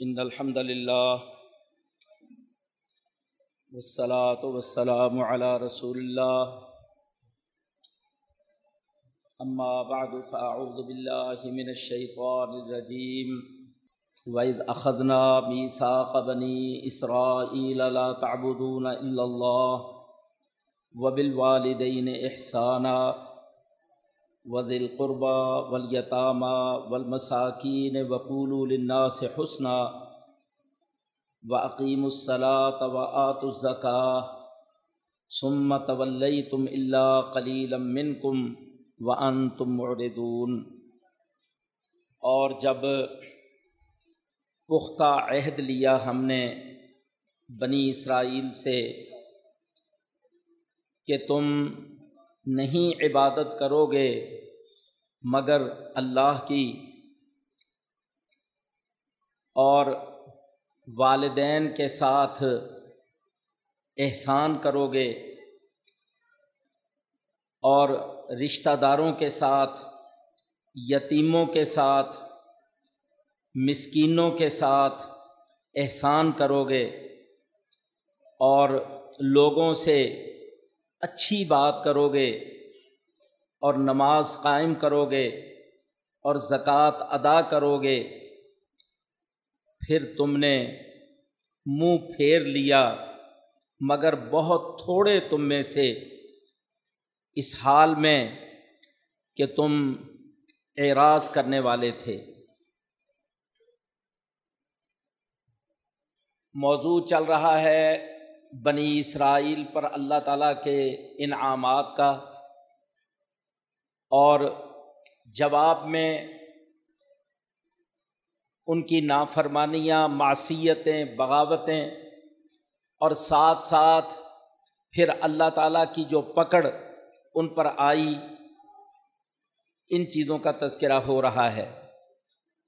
ان الحمد للہ والصلاة والسلام على رسول اللہ اما بعد فاعوذ باللہ من الشیطان الرجیم وَإِذْ أَخَذْنَا مِيثَاقَ بَنِي إِسْرَائِيلَ لَا تَعْبُدُونَ إِلَّا اللَّهَ وَبِالْوَالِدَيْنِ إِحْسَانًا. وذل القربى ولیتامہ والمساکین وقولوا للناس حسنا وعقیم الصلاۃ و آت الزکا ثم تولیتم الا قلیلا منکم وانتم معرضون اور جب پختہ عہد لیا ہم نے بنی اسرائیل سے کہ تم نہیں عبادت کرو گے مگر اللہ کی اور والدین کے ساتھ احسان کرو گے اور رشتہ داروں کے ساتھ، یتیموں کے ساتھ، مسکینوں کے ساتھ احسان کرو گے اور لوگوں سے اچھی بات کرو گے۔ اور نماز قائم کرو گے اور زکوٰۃ ادا کرو گے پھر تم نے منہ پھیر لیا، مگر بہت تھوڑے تم میں سے اس حال میں کہ تم اعراض کرنے والے تھے۔ موضوع چل رہا ہے بنی اسرائیل پر اللہ تعالیٰ کے انعامات کا۔ اور جواب میں ان کی نافرمانیاں، معصیتیں، بغاوتیں اور ساتھ ساتھ پھر اللہ تعالیٰ کی جو پکڑ ان پر آئی، ان چیزوں کا تذکرہ ہو رہا ہے۔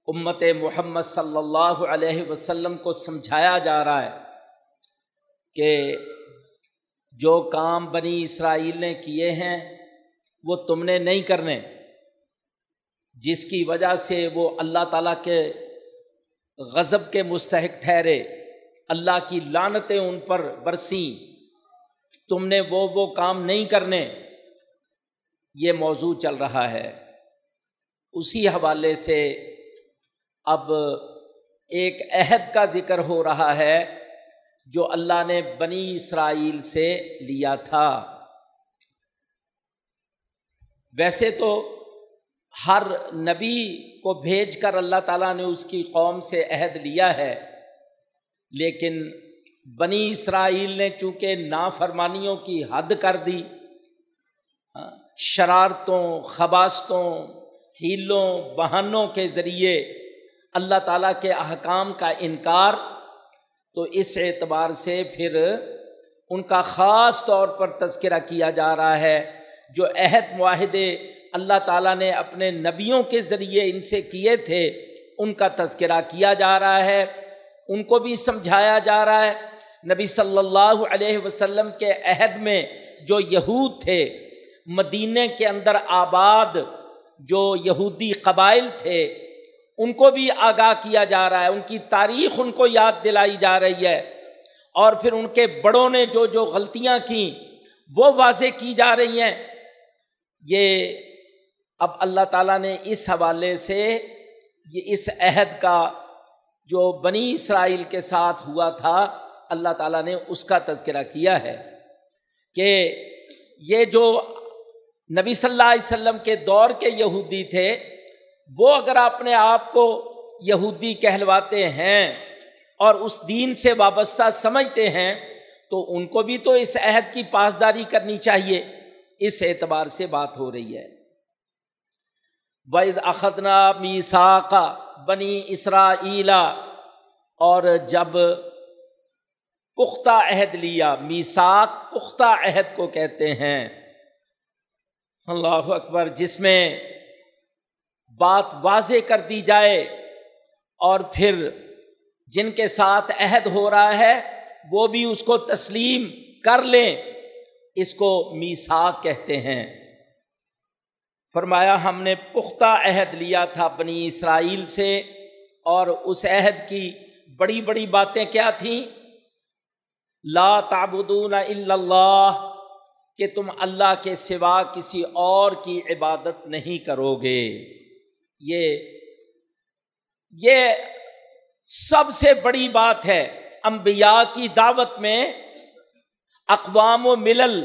امت محمد صلی اللہ علیہ وسلم کو سمجھایا جا رہا ہے کہ جو کام بنی اسرائیل نے کیے ہیں وہ تم نے نہیں کرنے۔ جس کی وجہ سے وہ اللہ تعالیٰ کے غضب کے مستحق ٹھہرے، اللہ کی لانتیں ان پر برسیں۔ تم نے وہ وہ کام نہیں کرنے۔ یہ موضوع چل رہا ہے۔ اسی حوالے سے اب ایک عہد کا ذکر ہو رہا ہے جو اللہ نے بنی اسرائیل سے لیا تھا۔ ویسے تو ہر نبی کو بھیج کر اللہ تعالیٰ نے اس کی قوم سے عہد لیا ہے، لیکن بنی اسرائیل نے چونکہ نافرمانیوں کی حد کر دی، شرارتوں، خباستوں، ہیلوں، بہانوں کے ذریعے اللہ تعالیٰ کے احکام کا انکار، تو اس اعتبار سے پھر ان کا خاص طور پر تذکرہ کیا جا رہا ہے۔ جو عہد معاہدے اللہ تعالیٰ نے اپنے نبیوں کے ذریعے ان سے کیے تھے، ان کا تذکرہ کیا جا رہا ہے، ان کو بھی سمجھایا جا رہا ہے۔ نبی صلی اللہ علیہ وسلم کے عہد میں جو یہود تھے، مدینہ کے اندر آباد جو یہودی قبائل تھے، ان کو بھی آگاہ کیا جا رہا ہے، ان کی تاریخ ان کو یاد دلائی جا رہی ہے۔ اور پھر ان کے بڑوں نے جو جو غلطیاں کیں، وہ واضح کی جا رہی ہیں۔ یہ اب اللہ تعالیٰ نے اس حوالے سے یہ اس عہد کا جو بنی اسرائیل کے ساتھ ہوا تھا، اللہ تعالیٰ نے اس کا تذکرہ کیا ہے کہ یہ جو نبی صلی اللہ علیہ وسلم کے دور کے یہودی تھے، وہ اگر اپنے آپ کو یہودی کہلواتے ہیں اور اس دین سے وابستہ سمجھتے ہیں، تو ان کو بھی تو اس عہد کی پاسداری کرنی چاہیے۔ اس اعتبار سے بات ہو رہی ہے۔ وید اخدنا میساک بنی اسرا اور جب پختہ عہد لیا میساک پختہ عہد کو کہتے ہیں۔ اللہ اکبر، جس میں بات واضح کر دی جائے اور پھر جن کے ساتھ عہد ہو رہا ہے، وہ بھی اس کو تسلیم کر لیں۔ اس کو میساک کہتے ہیں۔ فرمایا، ہم نے پختہ عہد لیا تھا بنی اسرائیل سے، اور اس عہد کی بڑی بڑی باتیں کیا تھیں؟ لا تعبدون الا اللہ، کہ تم اللہ کے سوا کسی اور کی عبادت نہیں کرو گے۔ یہ یہ سب سے بڑی بات ہے۔ انبیاء کی دعوت میں اقوام و ملل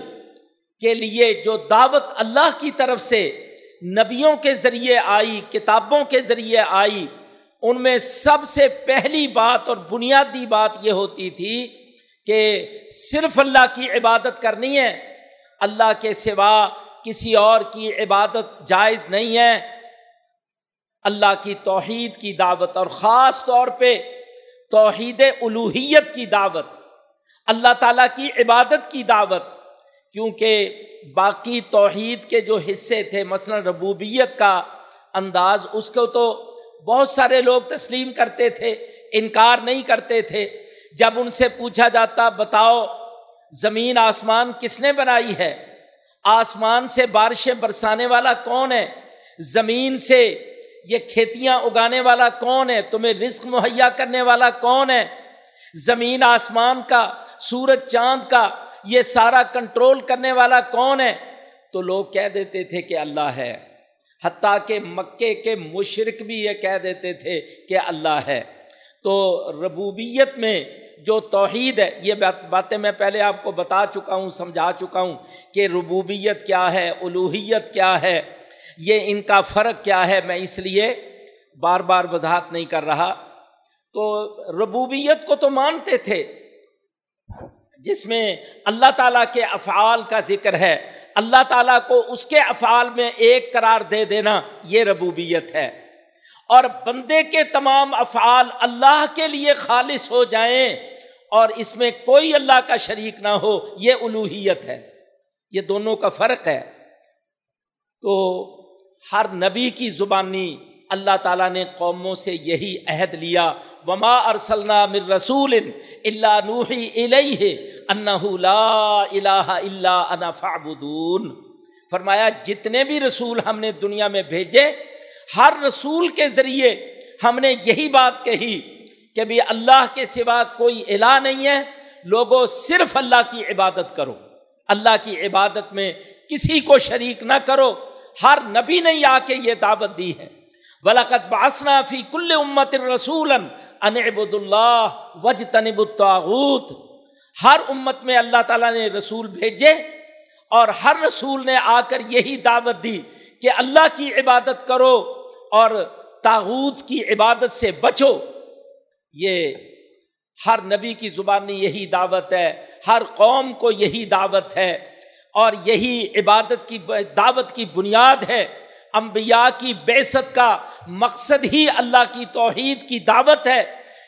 کے لیے جو دعوت اللہ کی طرف سے نبیوں کے ذریعے آئی، کتابوں کے ذریعے آئی، ان میں سب سے پہلی بات اور بنیادی بات یہ ہوتی تھی کہ صرف اللہ کی عبادت کرنی ہے، اللہ کے سوا کسی اور کی عبادت جائز نہیں ہے۔ اللہ کی توحید کی دعوت اور خاص طور پہ توحید الوحیت کی دعوت اللہ تعالیٰ کی عبادت کی دعوت، کیونکہ باقی توحید کے جو حصے تھے، مثلاً ربوبیت کا انداز، اس کو تو بہت سارے لوگ تسلیم کرتے تھے، انکار نہیں کرتے تھے۔ جب ان سے پوچھا جاتا، بتاؤ، زمین آسمان کس نے بنائی ہے؟ آسمان سے بارشیں برسانے والا کون ہے؟ زمین سے یہ کھیتیاں اگانے والا کون ہے؟ تمہیں رزق مہیا کرنے والا کون ہے؟ زمین آسمان کا سورج چاند کا یہ سارا کنٹرول کرنے والا کون ہے؟ تو لوگ کہہ دیتے تھے کہ اللہ ہے۔ حتیٰ کہ مکے کے مشرق بھی یہ کہہ دیتے تھے کہ اللہ ہے۔ تو ربوبیت میں جو توحید ہے، یہ باتیں میں پہلے آپ کو بتا چکا ہوں، سمجھا چکا ہوں کہ ربوبیت کیا ہے الوحیت کیا ہے، یہ ان کا فرق کیا ہے؟ میں اس لیے بار بار وضاحت نہیں کر رہا۔ تو ربوبیت کو تو مانتے تھے۔ جس میں اللہ تعالیٰ کے افعال کا ذکر ہے، اللہ تعالیٰ کو اس کے افعال میں ایک قرار دے دینا یہ ربوبیت ہے۔ اور بندے کے تمام افعال اللہ کے لیے خالص ہو جائیں اور اس میں کوئی اللہ کا شریک نہ ہو، یہ الوحیت ہے۔ یہ دونوں کا فرق ہے۔ تو ہر نبی کی زبانی اللہ تعالیٰ نے قوموں سے یہی عہد لیا وما ارسلنا من رسول اللہ نوحی الیہ انہ لا الہ الا انا فعبدون فرمایا، جتنے بھی رسول ہم نے دنیا میں بھیجے، ہر رسول کے ذریعے ہم نے یہی بات کہی کہ بھی اللہ کے سوا کوئی الہ نہیں ہے، لوگوں صرف اللہ کی عبادت کرو۔ اللہ کی عبادت میں کسی کو شریک نہ کرو۔ ہر نبی نے آ کے یہ دعوت دی ہے۔ ولاقت باسنا فی کل امت رسول انبد اللہ وج تنب الطاغوت۔ ہر امت میں اللہ تعالیٰ نے رسول بھیجے اور ہر رسول نے آ کر یہی دعوت دی کہ اللہ کی عبادت کرو اور تاغوت کی عبادت سے بچو۔ یہ ہر نبی کی زبانی یہی دعوت ہے، ہر قوم کو یہی دعوت ہے اور یہی عبادت کی دعوت کی بنیاد ہے۔ انبیاء کی بیست کا مقصد ہی اللہ کی توحید کی دعوت ہے۔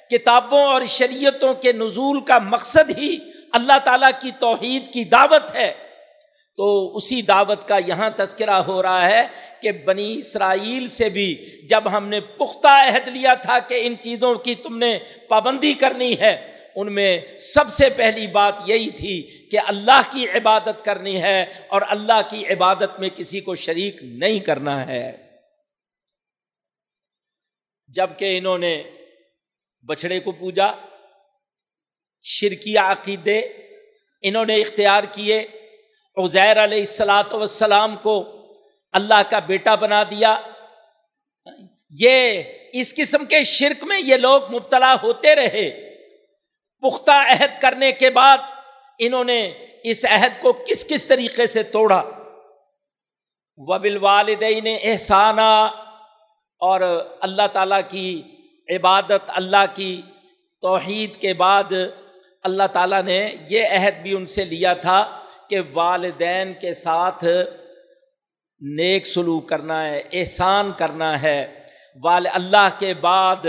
کتابوں اور شریعتوں کے نزول کا مقصد ہی اللہ تعالیٰ کی توحید کی دعوت ہے۔ تو اسی دعوت کا یہاں تذکرہ ہو رہا ہے کہ بنی اسرائیل سے بھی جب ہم نے پختہ عہد لیا تھا کہ ان چیزوں کی تم نے پابندی کرنی ہے ان میں سب سے پہلی بات یہی تھی کہ اللہ کی عبادت کرنی ہے اور اللہ کی عبادت میں کسی کو شریک نہیں کرنا ہے۔ جبکہ انہوں نے بچڑے کو پوجا شرکی عقیدے انہوں نے اختیار کیے، عزیر علیہ السلاۃ وسلام کو اللہ کا بیٹا بنا دیا۔ یہ اس قسم کے شرک میں یہ لوگ مبتلا ہوتے رہے۔ پختہ عہد کرنے کے بعد انہوں نے اس عہد کو کس کس طریقے سے توڑا؟ وبل والدین احسانہ اور اللہ تعالیٰ کی عبادت، اللہ کی توحید کے بعد اللہ تعالیٰ نے یہ عہد بھی ان سے لیا تھا کہ والدین کے ساتھ نیک سلوک کرنا ہے، احسان کرنا ہے۔ وال اللہ کے بعد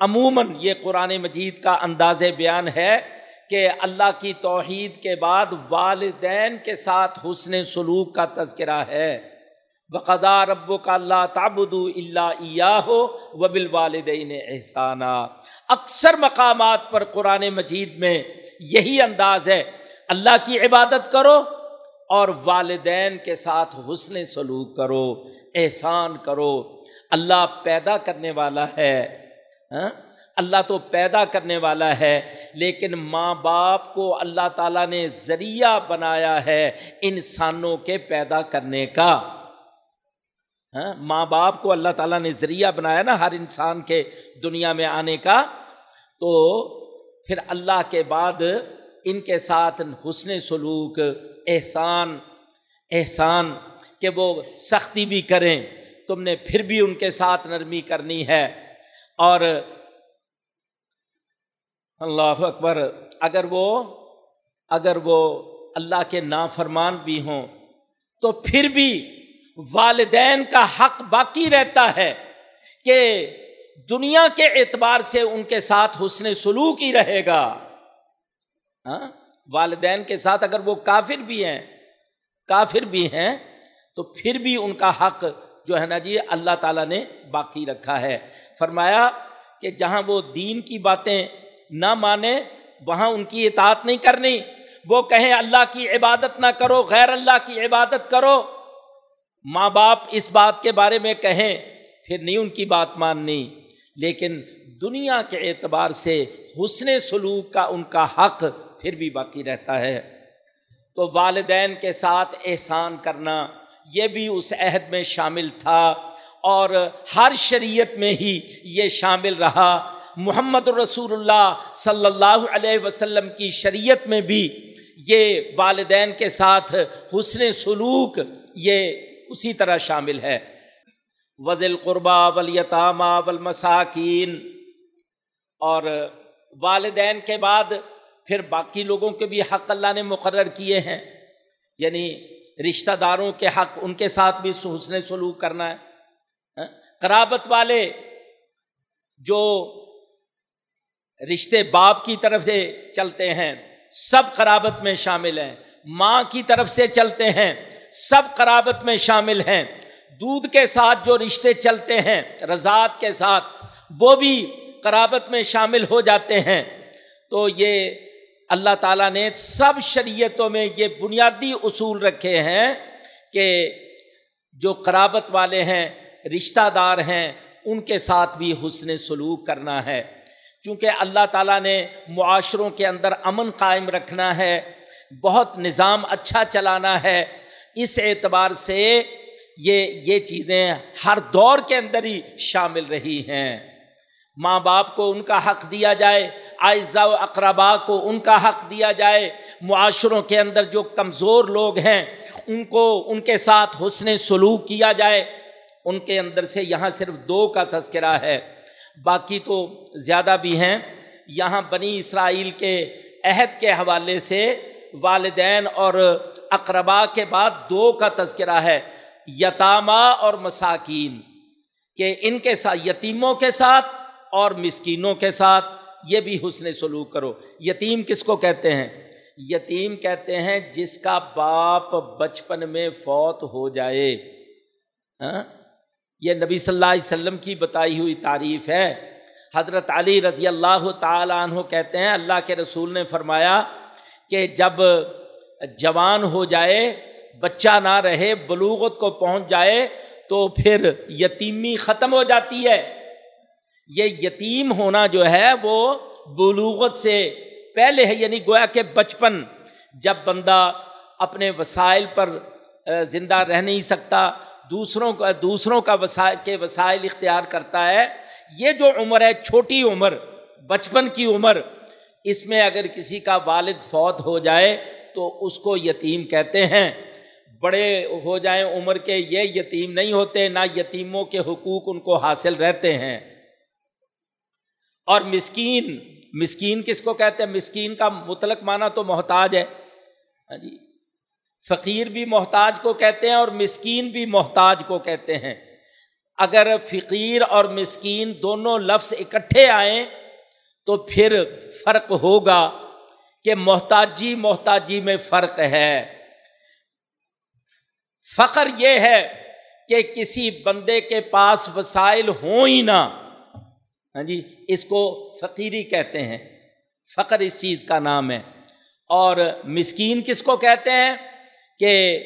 عموماً یہ قرآن مجید کا انداز بیان ہے کہ اللہ کی توحید کے بعد والدین کے ساتھ حسن سلوک کا تذکرہ ہے۔ بقدا رب کا اللہ تابد اللہ ہو و بال والدین احسانہ اکثر مقامات پر قرآن مجید میں یہی انداز ہے، اللہ کی عبادت کرو اور والدین کے ساتھ حسن سلوک کرو، احسان کرو۔ اللہ پیدا کرنے والا ہے۔ ہاں؟ اللہ تو پیدا کرنے والا ہے، لیکن ماں باپ کو اللہ تعالیٰ نے ذریعہ بنایا ہے انسانوں کے پیدا کرنے کا۔ ہاں؟ ماں باپ کو اللہ تعالیٰ نے ذریعہ بنایا نا ہر انسان کے دنیا میں آنے کا۔ تو پھر اللہ کے بعد ان کے ساتھ حسن سلوک، احسان احسان کہ وہ سختی بھی کریں۔ تم نے پھر بھی ان کے ساتھ نرمی کرنی ہے۔ اور اللہ اکبر، اگر وہ اگر وہ اللہ کے نافرمان بھی ہوں، تو پھر بھی والدین کا حق باقی رہتا ہے کہ دنیا کے اعتبار سے ان کے ساتھ حسن سلوک ہی رہے گا۔ ہاں؟ والدین کے ساتھ اگر وہ کافر بھی ہیں، کافر بھی ہیں، تو پھر بھی ان کا حق جو ہے نا جی اللہ تعالیٰ نے باقی رکھا ہے۔ فرمایا کہ جہاں وہ دین کی باتیں نہ مانے، وہاں ان کی اطاعت نہیں کرنی۔ وہ کہیں اللہ کی عبادت نہ کرو، غیر اللہ کی عبادت کرو۔ ماں باپ اس بات کے بارے میں کہیں، پھر نہیں ان کی بات ماننی۔ لیکن دنیا کے اعتبار سے حسن سلوک کا ان کا حق پھر بھی باقی رہتا ہے۔ تو والدین کے ساتھ احسان کرنا یہ بھی اس عہد میں شامل تھا اور ہر شریعت میں ہی یہ شامل رہا۔ محمد الرسول اللہ صلی اللہ علیہ وسلم کی شریعت میں بھی یہ والدین کے ساتھ حسن سلوک یہ اسی طرح شامل ہے۔ ود القربہ ولیطامہ والمساکین۔ اور والدین کے بعد پھر باقی لوگوں کے بھی حق اللہ نے مقرر کیے ہیں۔ یعنی رشتہ داروں کے حق ان کے ساتھ بھی حسن سلوک کرنا ہے ہاں؟ قرابت والے جو رشتے باپ کی طرف سے چلتے ہیں، سب قرابت میں شامل ہیں۔ ماں کی طرف سے چلتے ہیں، سب قرابت میں شامل ہیں۔ دودھ کے ساتھ جو رشتے چلتے ہیں، رضاعت کے ساتھ، وہ بھی قرابت میں شامل ہو جاتے ہیں۔ تو یہ اللہ تعالیٰ نے سب شریعتوں میں یہ بنیادی اصول رکھے ہیں کہ جو قرابت والے ہیں، رشتہ دار ہیں، ان کے ساتھ بھی حسن سلوک کرنا ہے۔ چونکہ اللہ تعالیٰ نے معاشروں کے اندر امن قائم رکھنا ہے، بہت نظام اچھا چلانا ہے، اس اعتبار سے یہ یہ چیزیں ہر دور کے اندر ہی شامل رہی ہیں۔ ماں باپ کو ان کا حق دیا جائے آئزہ و اقربا کو ان کا حق دیا جائے۔ معاشروں کے اندر جو کمزور لوگ ہیں، ان کو ان کے ساتھ حسن سلوک کیا جائے۔ ان کے اندر سے یہاں صرف دو کا تذکرہ ہے، باقی تو زیادہ بھی ہیں۔ یہاں بنی اسرائیل کے عہد کے حوالے سے والدین اور اقربا کے بعد دو کا تذکرہ ہے، یتامہ اور مساکین، کہ ان کے ساتھ یتیموں کے ساتھ اور مسکینوں کے ساتھ یہ بھی حسن سلوک کرو۔ یتیم کس کو کہتے ہیں؟ یتیم کہتے ہیں جس کا باپ بچپن میں فوت ہو جائے۔ ہاں؟ یہ نبی صلی اللہ علیہ وسلم کی بتائی ہوئی تعریف ہے۔ حضرت علی رضی اللہ تعالیٰ عنہ کہتے ہیں، اللہ کے رسول نے فرمایا کہ جب جوان ہو جائے، بچہ نہ رہے، بلوغت کو پہنچ جائے، تو پھر یتیمی ختم ہو جاتی ہے۔ یہ یتیم ہونا جو ہے وہ بلوغت سے پہلے ہے یعنی گویا کہ بچپن، جب بندہ اپنے وسائل پر زندہ رہ نہیں سکتا، دوسروں کا دوسروں کا وسائل کے وسائل اختیار کرتا ہے، یہ جو عمر ہے، چھوٹی عمر، بچپن کی عمر، اس میں اگر کسی کا والد فوت ہو جائے تو اس کو یتیم کہتے ہیں۔ بڑے ہو جائیں عمر کے، یہ یتیم نہیں ہوتے، نہ یتیموں کے حقوق ان کو حاصل رہتے ہیں۔ اور مسکین مسکین کس کو کہتے ہیں؟ مسکین کا مطلق معنی تو محتاج ہے۔ ہاں جی۔ فقیر بھی محتاج کو کہتے ہیں اور مسکین بھی محتاج کو کہتے ہیں۔ اگر فقیر اور مسکین دونوں لفظ اکٹھے آئیں تو پھر فرق ہوگا کہ محتاجی محتاجی میں فرق ہے۔ فخر یہ ہے کہ کسی بندے کے پاس وسائل ہوں ہی نہ۔ ہاں جی اس کو فقیری کہتے ہیں۔ فخر اس چیز کا نام ہے۔ اور مسکین کس کو کہتے ہیں؟ کہ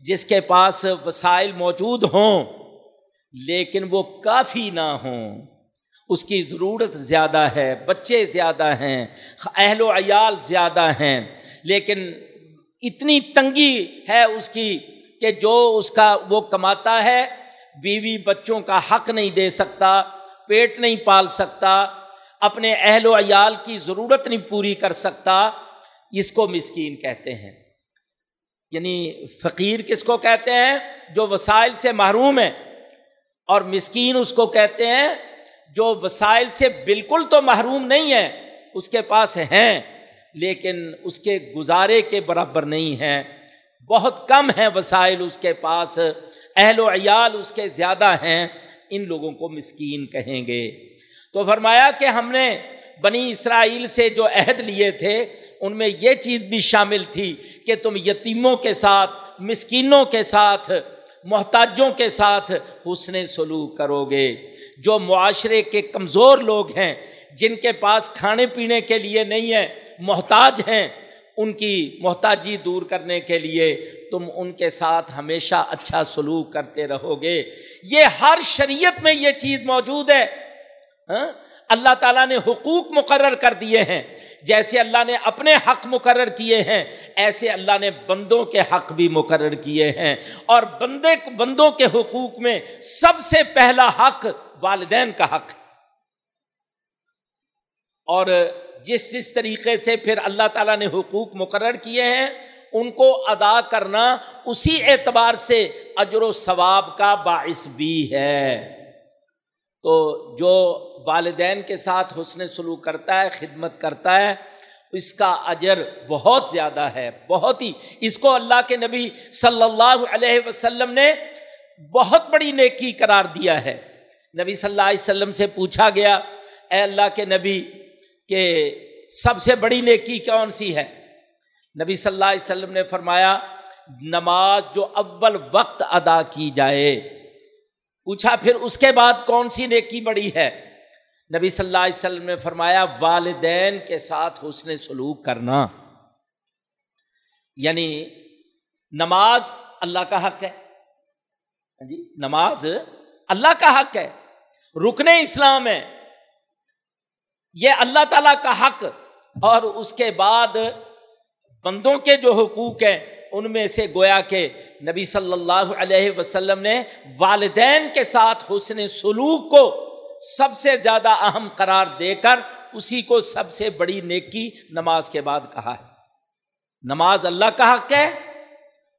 جس کے پاس وسائل موجود ہوں، لیکن وہ کافی نہ ہوں۔ اس کی ضرورت زیادہ ہے، بچے زیادہ ہیں، اہل و عیال زیادہ ہیں۔ لیکن اتنی تنگی ہے اس کی کہ جو اس کا وہ کماتا ہے، بیوی بچوں کا حق نہیں دے سکتا۔ پیٹ نہیں پال سکتا، اپنے اہل و عیال کی ضرورت نہیں پوری کر سکتا، اس کو مسکین کہتے ہیں۔ یعنی فقیر کس کو کہتے ہیں؟ جو وسائل سے محروم ہے۔ اور مسکین اس کو کہتے ہیں جو وسائل سے بالکل تو محروم نہیں ہے، اس کے پاس ہیں، لیکن اس کے گزارے کے برابر نہیں ہیں۔ بہت کم ہیں وسائل اس کے پاس، اہل و عیال اس کے زیادہ ہیں۔ ان لوگوں کو مسکین کہیں گے۔ تو فرمایا کہ ہم نے بنی اسرائیل سے جو عہد لیے تھے، ان میں یہ چیز بھی شامل تھی کہ تم یتیموں کے ساتھ، مسکینوں کے ساتھ، محتاجوں کے ساتھ حسن سلوک کرو گے۔ جو معاشرے کے کمزور لوگ ہیں، جن کے پاس کھانے پینے کے لیے نہیں ہے محتاج ہیں ان کی محتاجی دور کرنے کے لیے تم ان کے ساتھ ہمیشہ اچھا سلوک کرتے رہو گے۔ یہ ہر شریعت میں یہ چیز موجود ہے۔ ہاں؟ اللہ تعالیٰ نے حقوق مقرر کر دیے ہیں۔ جیسے اللہ نے اپنے حق مقرر کیے ہیں، ایسے اللہ نے بندوں کے حق بھی مقرر کیے ہیں۔ اور بندے بندوں کے حقوق میں سب سے پہلا حق والدین کا حق۔ اور جس جس طریقے سے پھر اللہ تعالیٰ نے حقوق مقرر کیے ہیں، ان کو ادا کرنا اسی اعتبار سے اجر و ثواب کا باعث بھی ہے۔ تو جو والدین کے ساتھ حسن سلوک کرتا ہے، خدمت کرتا ہے، اس کا اجر بہت زیادہ ہے، بہت ہی۔ اس کو اللہ کے نبی صلی اللہ علیہ وسلم نے بہت بڑی نیکی قرار دیا ہے۔ نبی صلی اللہ علیہ وسلم سے پوچھا گیا، اے اللہ کے نبی کہ سب سے بڑی نیکی کون سی ہے؟ نبی صلی اللہ علیہ وسلم نے فرمایا، نماز جو اول وقت ادا کی جائے۔ پوچھا پھر اس کے بعد کون سی نیکی بڑی ہے؟ نبی صلی اللہ علیہ وسلم نے فرمایا، والدین کے ساتھ حسن سلوک کرنا۔ یعنی نماز اللہ کا حق ہے۔ ہاں جی نماز اللہ کا حق ہے۔ رکن اسلام ہے۔ یہ اللہ تعالی کا حق اور اس کے بعد بندوں کے جو حقوق ہیں، ان میں سے گویا کہ نبی صلی اللہ علیہ وسلم نے والدین کے ساتھ حسن سلوک کو سب سے زیادہ اہم قرار دے کر اسی کو سب سے بڑی نیکی نماز کے بعد کہا ہے۔ نماز اللہ کا حق ہے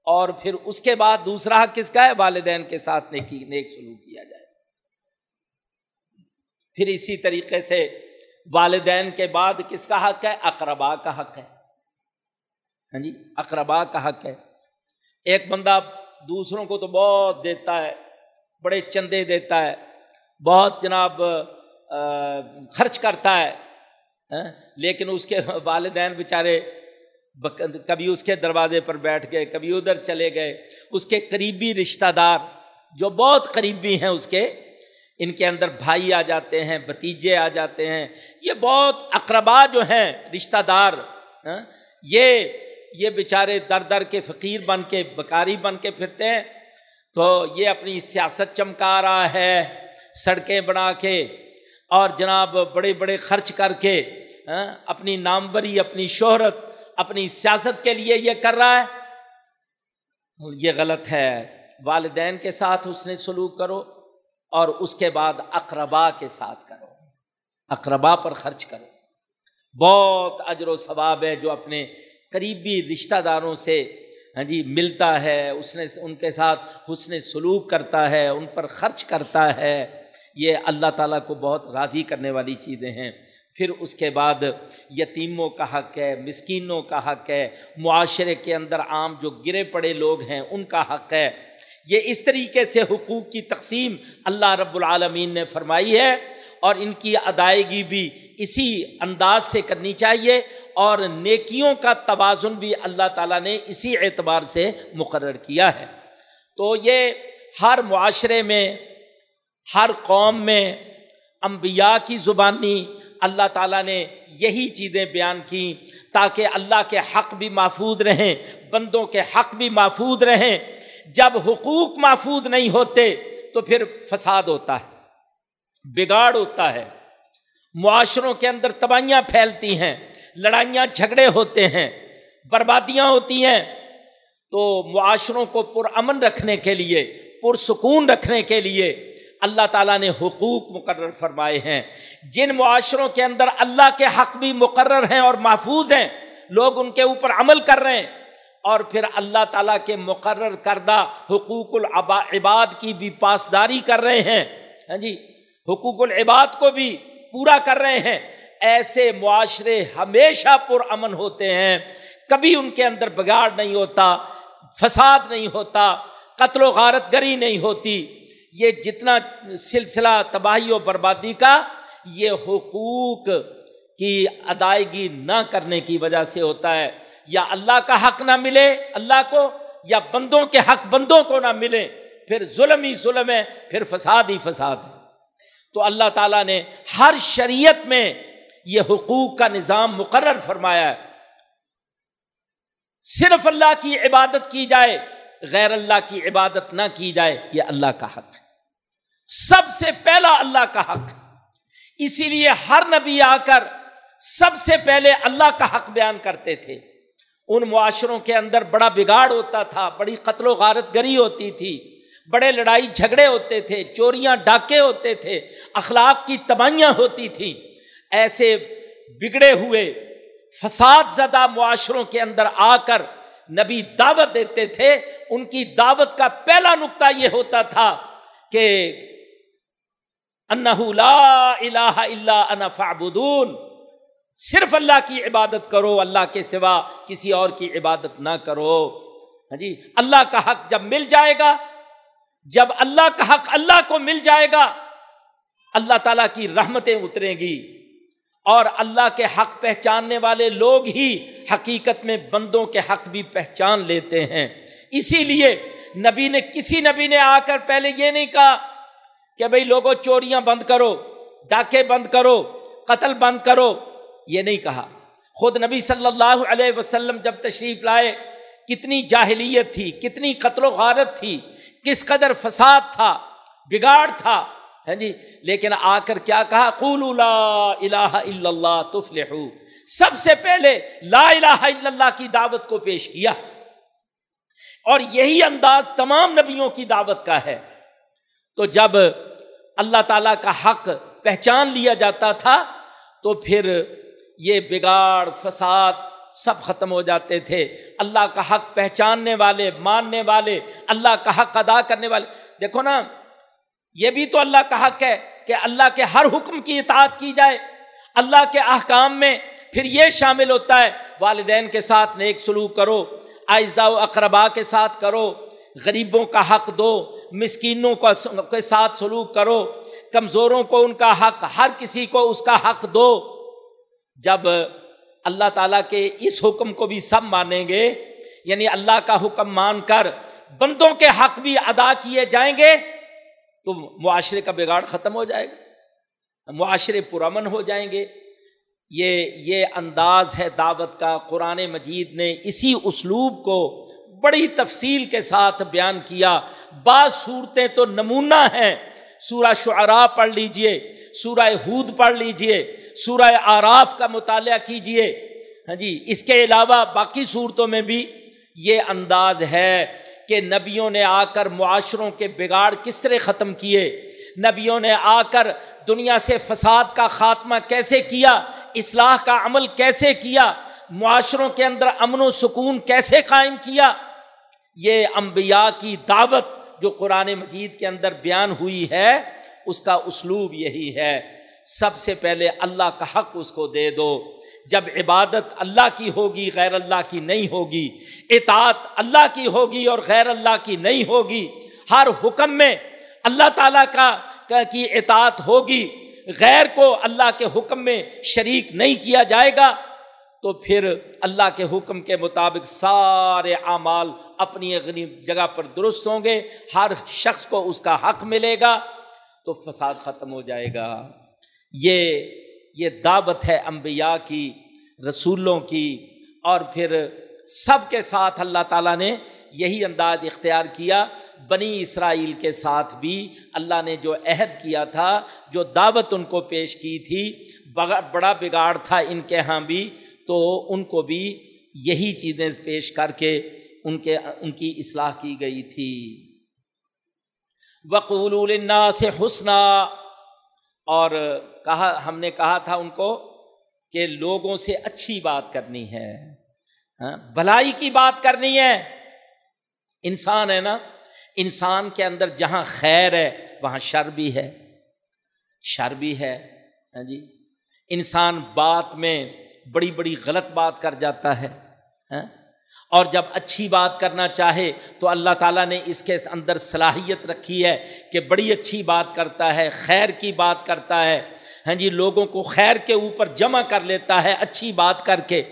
اور پھر اس کے بعد دوسرا حق کس کا ہے؟ والدین کے ساتھ نیکی، نیک سلوک کیا جائے۔ پھر اسی طریقے سے والدین کے بعد کس کا حق ہے؟ اقربا کا حق ہے۔ ہاں جی اقربا کا حق ہے۔ ایک بندہ دوسروں کو تو بہت دیتا ہے، بڑے چندے دیتا ہے، بہت جناب خرچ کرتا ہے ہاں، لیکن اس کے والدین بیچارے کبھی اس کے دروازے پر بیٹھ گئے، کبھی ادھر چلے گئے۔ اس کے قریبی رشتہ دار جو بہت قریبی ہیں، اس کے ان کے اندر بھائی آ جاتے ہیں بتیجے آ جاتے ہیں۔ یہ بہت اقربا جو ہیں رشتہ دار ہاں، یہ یہ بیچارے در در کے فقیر بن کے، بکاری بن کے پھرتے ہیں۔ تو یہ اپنی سیاست چمکا رہا ہے، سڑکیں بنا کے اور جناب بڑے بڑے خرچ کر کے ہاں، اپنی ناموری، اپنی شہرت، اپنی سیاست کے لیے یہ کر رہا ہے۔ یہ غلط ہے۔ والدین کے ساتھ اس نے سلوک کرو۔ اور اس کے بعد اقربا کے ساتھ کرو۔ اقربا پر خرچ کرو۔ بہت اجر و ثواب ہے جو اپنے قریبی رشتہ داروں سے ہاں جی ملتا ہے۔ اس نے، ان کے ساتھ حسن سلوک کرتا ہے، ان پر خرچ کرتا ہے۔ یہ اللہ تعالیٰ کو بہت راضی کرنے والی چیزیں ہیں۔ پھر اس کے بعد یتیموں کا حق ہے، مسکینوں کا حق ہے، معاشرے کے اندر عام جو گرے پڑے لوگ ہیں، ان کا حق ہے۔ یہ اس طریقے سے حقوق کی تقسیم اللہ رب العالمین نے فرمائی ہے اور ان کی ادائیگی بھی اسی انداز سے کرنی چاہیے اور نیکیوں کا توازن بھی اللہ تعالیٰ نے اسی اعتبار سے مقرر کیا ہے۔ تو یہ ہر معاشرے میں، ہر قوم میں انبیاء کی زبانی اللہ تعالیٰ نے یہی چیزیں بیان کیں تاکہ اللہ کے حق بھی محفوظ رہیں، بندوں کے حق بھی محفوظ رہیں۔ جب حقوق محفوظ نہیں ہوتے تو پھر فساد ہوتا ہے، بگاڑ ہوتا ہے۔ معاشروں کے اندر تباہیاں پھیلتی ہیں، لڑائیاں جھگڑے ہوتے ہیں، بربادیاں ہوتی ہیں۔ تو معاشروں کو پرامن رکھنے کے لیے پرسکون رکھنے کے لیے اللہ تعالیٰ نے حقوق مقرر فرمائے ہیں۔ جن معاشروں کے اندر اللہ کے حق بھی مقرر ہیں اور محفوظ ہیں، لوگ ان کے اوپر عمل کر رہے ہیں۔ اور پھر اللہ تعالیٰ کے مقرر کردہ حقوق العباد کی بھی پاسداری کر رہے ہیں۔ ہاں جی حقوق العباد کو بھی پورا کر رہے ہیں۔ ایسے معاشرے ہمیشہ پر امن ہوتے ہیں۔ کبھی ان کے اندر بگاڑ نہیں ہوتا، فساد نہیں ہوتا، قتل و غارت گری نہیں ہوتی۔ یہ جتنا سلسلہ تباہی و بربادی کا، یہ حقوق کی ادائیگی نہ کرنے کی وجہ سے ہوتا ہے۔ یا اللہ کا حق نہ ملے، اللہ کو، یا بندوں کے حق بندوں کو نہ ملے، پھر ظلم ہی ظلم ہے، پھر فساد ہی فساد ہے۔ تو اللہ تعالیٰ نے ہر شریعت میں یہ حقوق کا نظام مقرر فرمایا ہے۔ صرف اللہ کی عبادت کی جائے، غیر اللہ کی عبادت نہ کی جائے، یہ اللہ کا حق ہے۔ سب سے پہلا اللہ کا حق۔ اسی لیے ہر نبی آ کر سب سے پہلے اللہ کا حق بیان کرتے تھے۔ ان معاشروں کے اندر بڑا بگاڑ ہوتا تھا، بڑی قتل و غارت گری ہوتی تھی، بڑے لڑائی جھگڑے ہوتے تھے، چوریاں ڈاکے ہوتے تھے، اخلاق کی تباہیاں ہوتی تھیں ایسے بگڑے ہوئے فساد زدہ معاشروں کے اندر آ کر نبی دعوت دیتے تھے، ان کی دعوت کا پہلا نقطہ یہ ہوتا تھا کہ انہ لا الہ الا انا فعبدون صرف اللہ کی عبادت کرو، اللہ کے سوا کسی اور کی عبادت نہ کرو۔ ہاں جی اللہ کا حق جب مل جائے گا، جب اللہ کا حق اللہ کو مل جائے گا، اللہ تعالیٰ کی رحمتیں اتریں گی۔ اور اللہ کے حق پہچاننے والے لوگ ہی حقیقت میں بندوں کے حق بھی پہچان لیتے ہیں۔ اسی لیے نبی نے، کسی نبی نے آ کر پہلے یہ نہیں کہا کہ بھائی لوگوں چوریاں بند کرو، ڈاکے بند کرو، قتل بند کرو۔ یہ نہیں کہا۔ خود نبی صلی اللہ علیہ وسلم جب تشریف لائے، کتنی جاہلیت تھی، کتنی قتل و غارت تھی، کس قدر فساد تھا، بگاڑ تھا ہے جی؟ لیکن آ کر کیا کہا؟ قول لا الہ الا اللہ تفلحو۔ سب سے پہلے لا الہ الا اللہ کی دعوت کو پیش کیا۔ اور یہی انداز تمام نبیوں کی دعوت کا ہے۔ تو جب اللہ تعالی کا حق پہچان لیا جاتا تھا، تو پھر یہ بگاڑ، فساد سب ختم ہو جاتے تھے۔ اللہ کا حق پہچاننے والے، ماننے والے، اللہ کا حق ادا کرنے والے۔ دیکھو نا، یہ بھی تو اللہ کا حق ہے کہ اللہ کے ہر حکم کی اطاعت کی جائے۔ اللہ کے احکام میں پھر یہ شامل ہوتا ہے، والدین کے ساتھ نیک سلوک کرو آئزہ و اقربا کے ساتھ کرو، غریبوں کا حق دو، مسکینوں کے ساتھ سلوک کرو۔ کمزوروں کو ان کا حق، ہر کسی کو اس کا حق دو۔ جب اللہ تعالیٰ کے اس حکم کو بھی سب مانیں گے یعنی اللہ کا حکم مان کر بندوں کے حق بھی ادا کیے جائیں گے، تو معاشرے کا بگاڑ ختم ہو جائے گا۔ معاشرے پرامن ہو جائیں گے۔ یہ یہ انداز ہے دعوت کا۔ قرآن مجید نے اسی اسلوب کو بڑی تفصیل کے ساتھ بیان کیا۔ بعض صورتیں تو نمونہ ہیں۔ سورہ شعراء پڑھ لیجیے، سورہ ہود پڑھ لیجیے۔ سورہ آراف کا مطالعہ کیجیے۔ ہاں جی اس کے علاوہ باقی صورتوں میں بھی یہ انداز ہے کہ نبیوں نے آ کر معاشروں کے بگاڑ کس طرح ختم کیے، نبیوں نے آ کر دنیا سے فساد کا خاتمہ کیسے کیا، اصلاح کا عمل کیسے کیا، معاشروں کے اندر امن و سکون کیسے قائم کیا۔ یہ انبیاء کی دعوت جو قرآن مجید کے اندر بیان ہوئی ہے، اس کا اسلوب یہی ہے۔ سب سے پہلے اللہ کا حق اس کو دے دو۔ جب عبادت اللہ کی ہوگی، غیر اللہ کی نہیں ہوگی۔ اطاعت اللہ کی ہوگی اور غیر اللہ کی نہیں ہوگی۔ ہر حکم میں اللہ تعالیٰ کا کی اطاعت ہوگی۔ غیر کو اللہ کے حکم میں شریک نہیں کیا جائے گا۔ تو پھر اللہ کے حکم کے مطابق سارے اعمال اپنی اپنی جگہ پر درست ہوں گے۔ ہر شخص کو اس کا حق ملے گا۔ تو فساد ختم ہو جائے گا۔ یہ یہ دعوت ہے انبیاء کی، رسولوں کی، اور پھر سب کے ساتھ اللہ تعالیٰ نے یہی انداز اختیار کیا۔ بنی اسرائیل کے ساتھ بھی اللہ نے جو عہد کیا تھا، جو دعوت ان کو پیش کی تھی بڑا بگاڑ تھا ان کے ہاں بھی، تو ان کو بھی یہی چیزیں پیش کر کے ان کے، ان کی اصلاح کی گئی تھی۔ وقول النا سے حسنہ اور کہا، ہم نے کہا تھا ان کو کہ لوگوں سے اچھی بات کرنی ہے ہاں، بھلائی کی بات کرنی ہے۔ انسان ہے نا، انسان کے اندر جہاں خیر ہے، وہاں شر بھی ہے۔ شر بھی ہے ہاں جی۔ انسان بات میں بڑی بڑی غلط بات کر جاتا ہے ہاں؟ اور جب اچھی بات کرنا چاہے تو اللہ تعالیٰ نے اس کے اندر صلاحیت رکھی ہے کہ بڑی اچھی بات کرتا ہے، خیر کی بات کرتا ہے۔ ہاں جی لوگوں کو خیر کے اوپر جمع کر لیتا ہے اچھی بات کر کے۔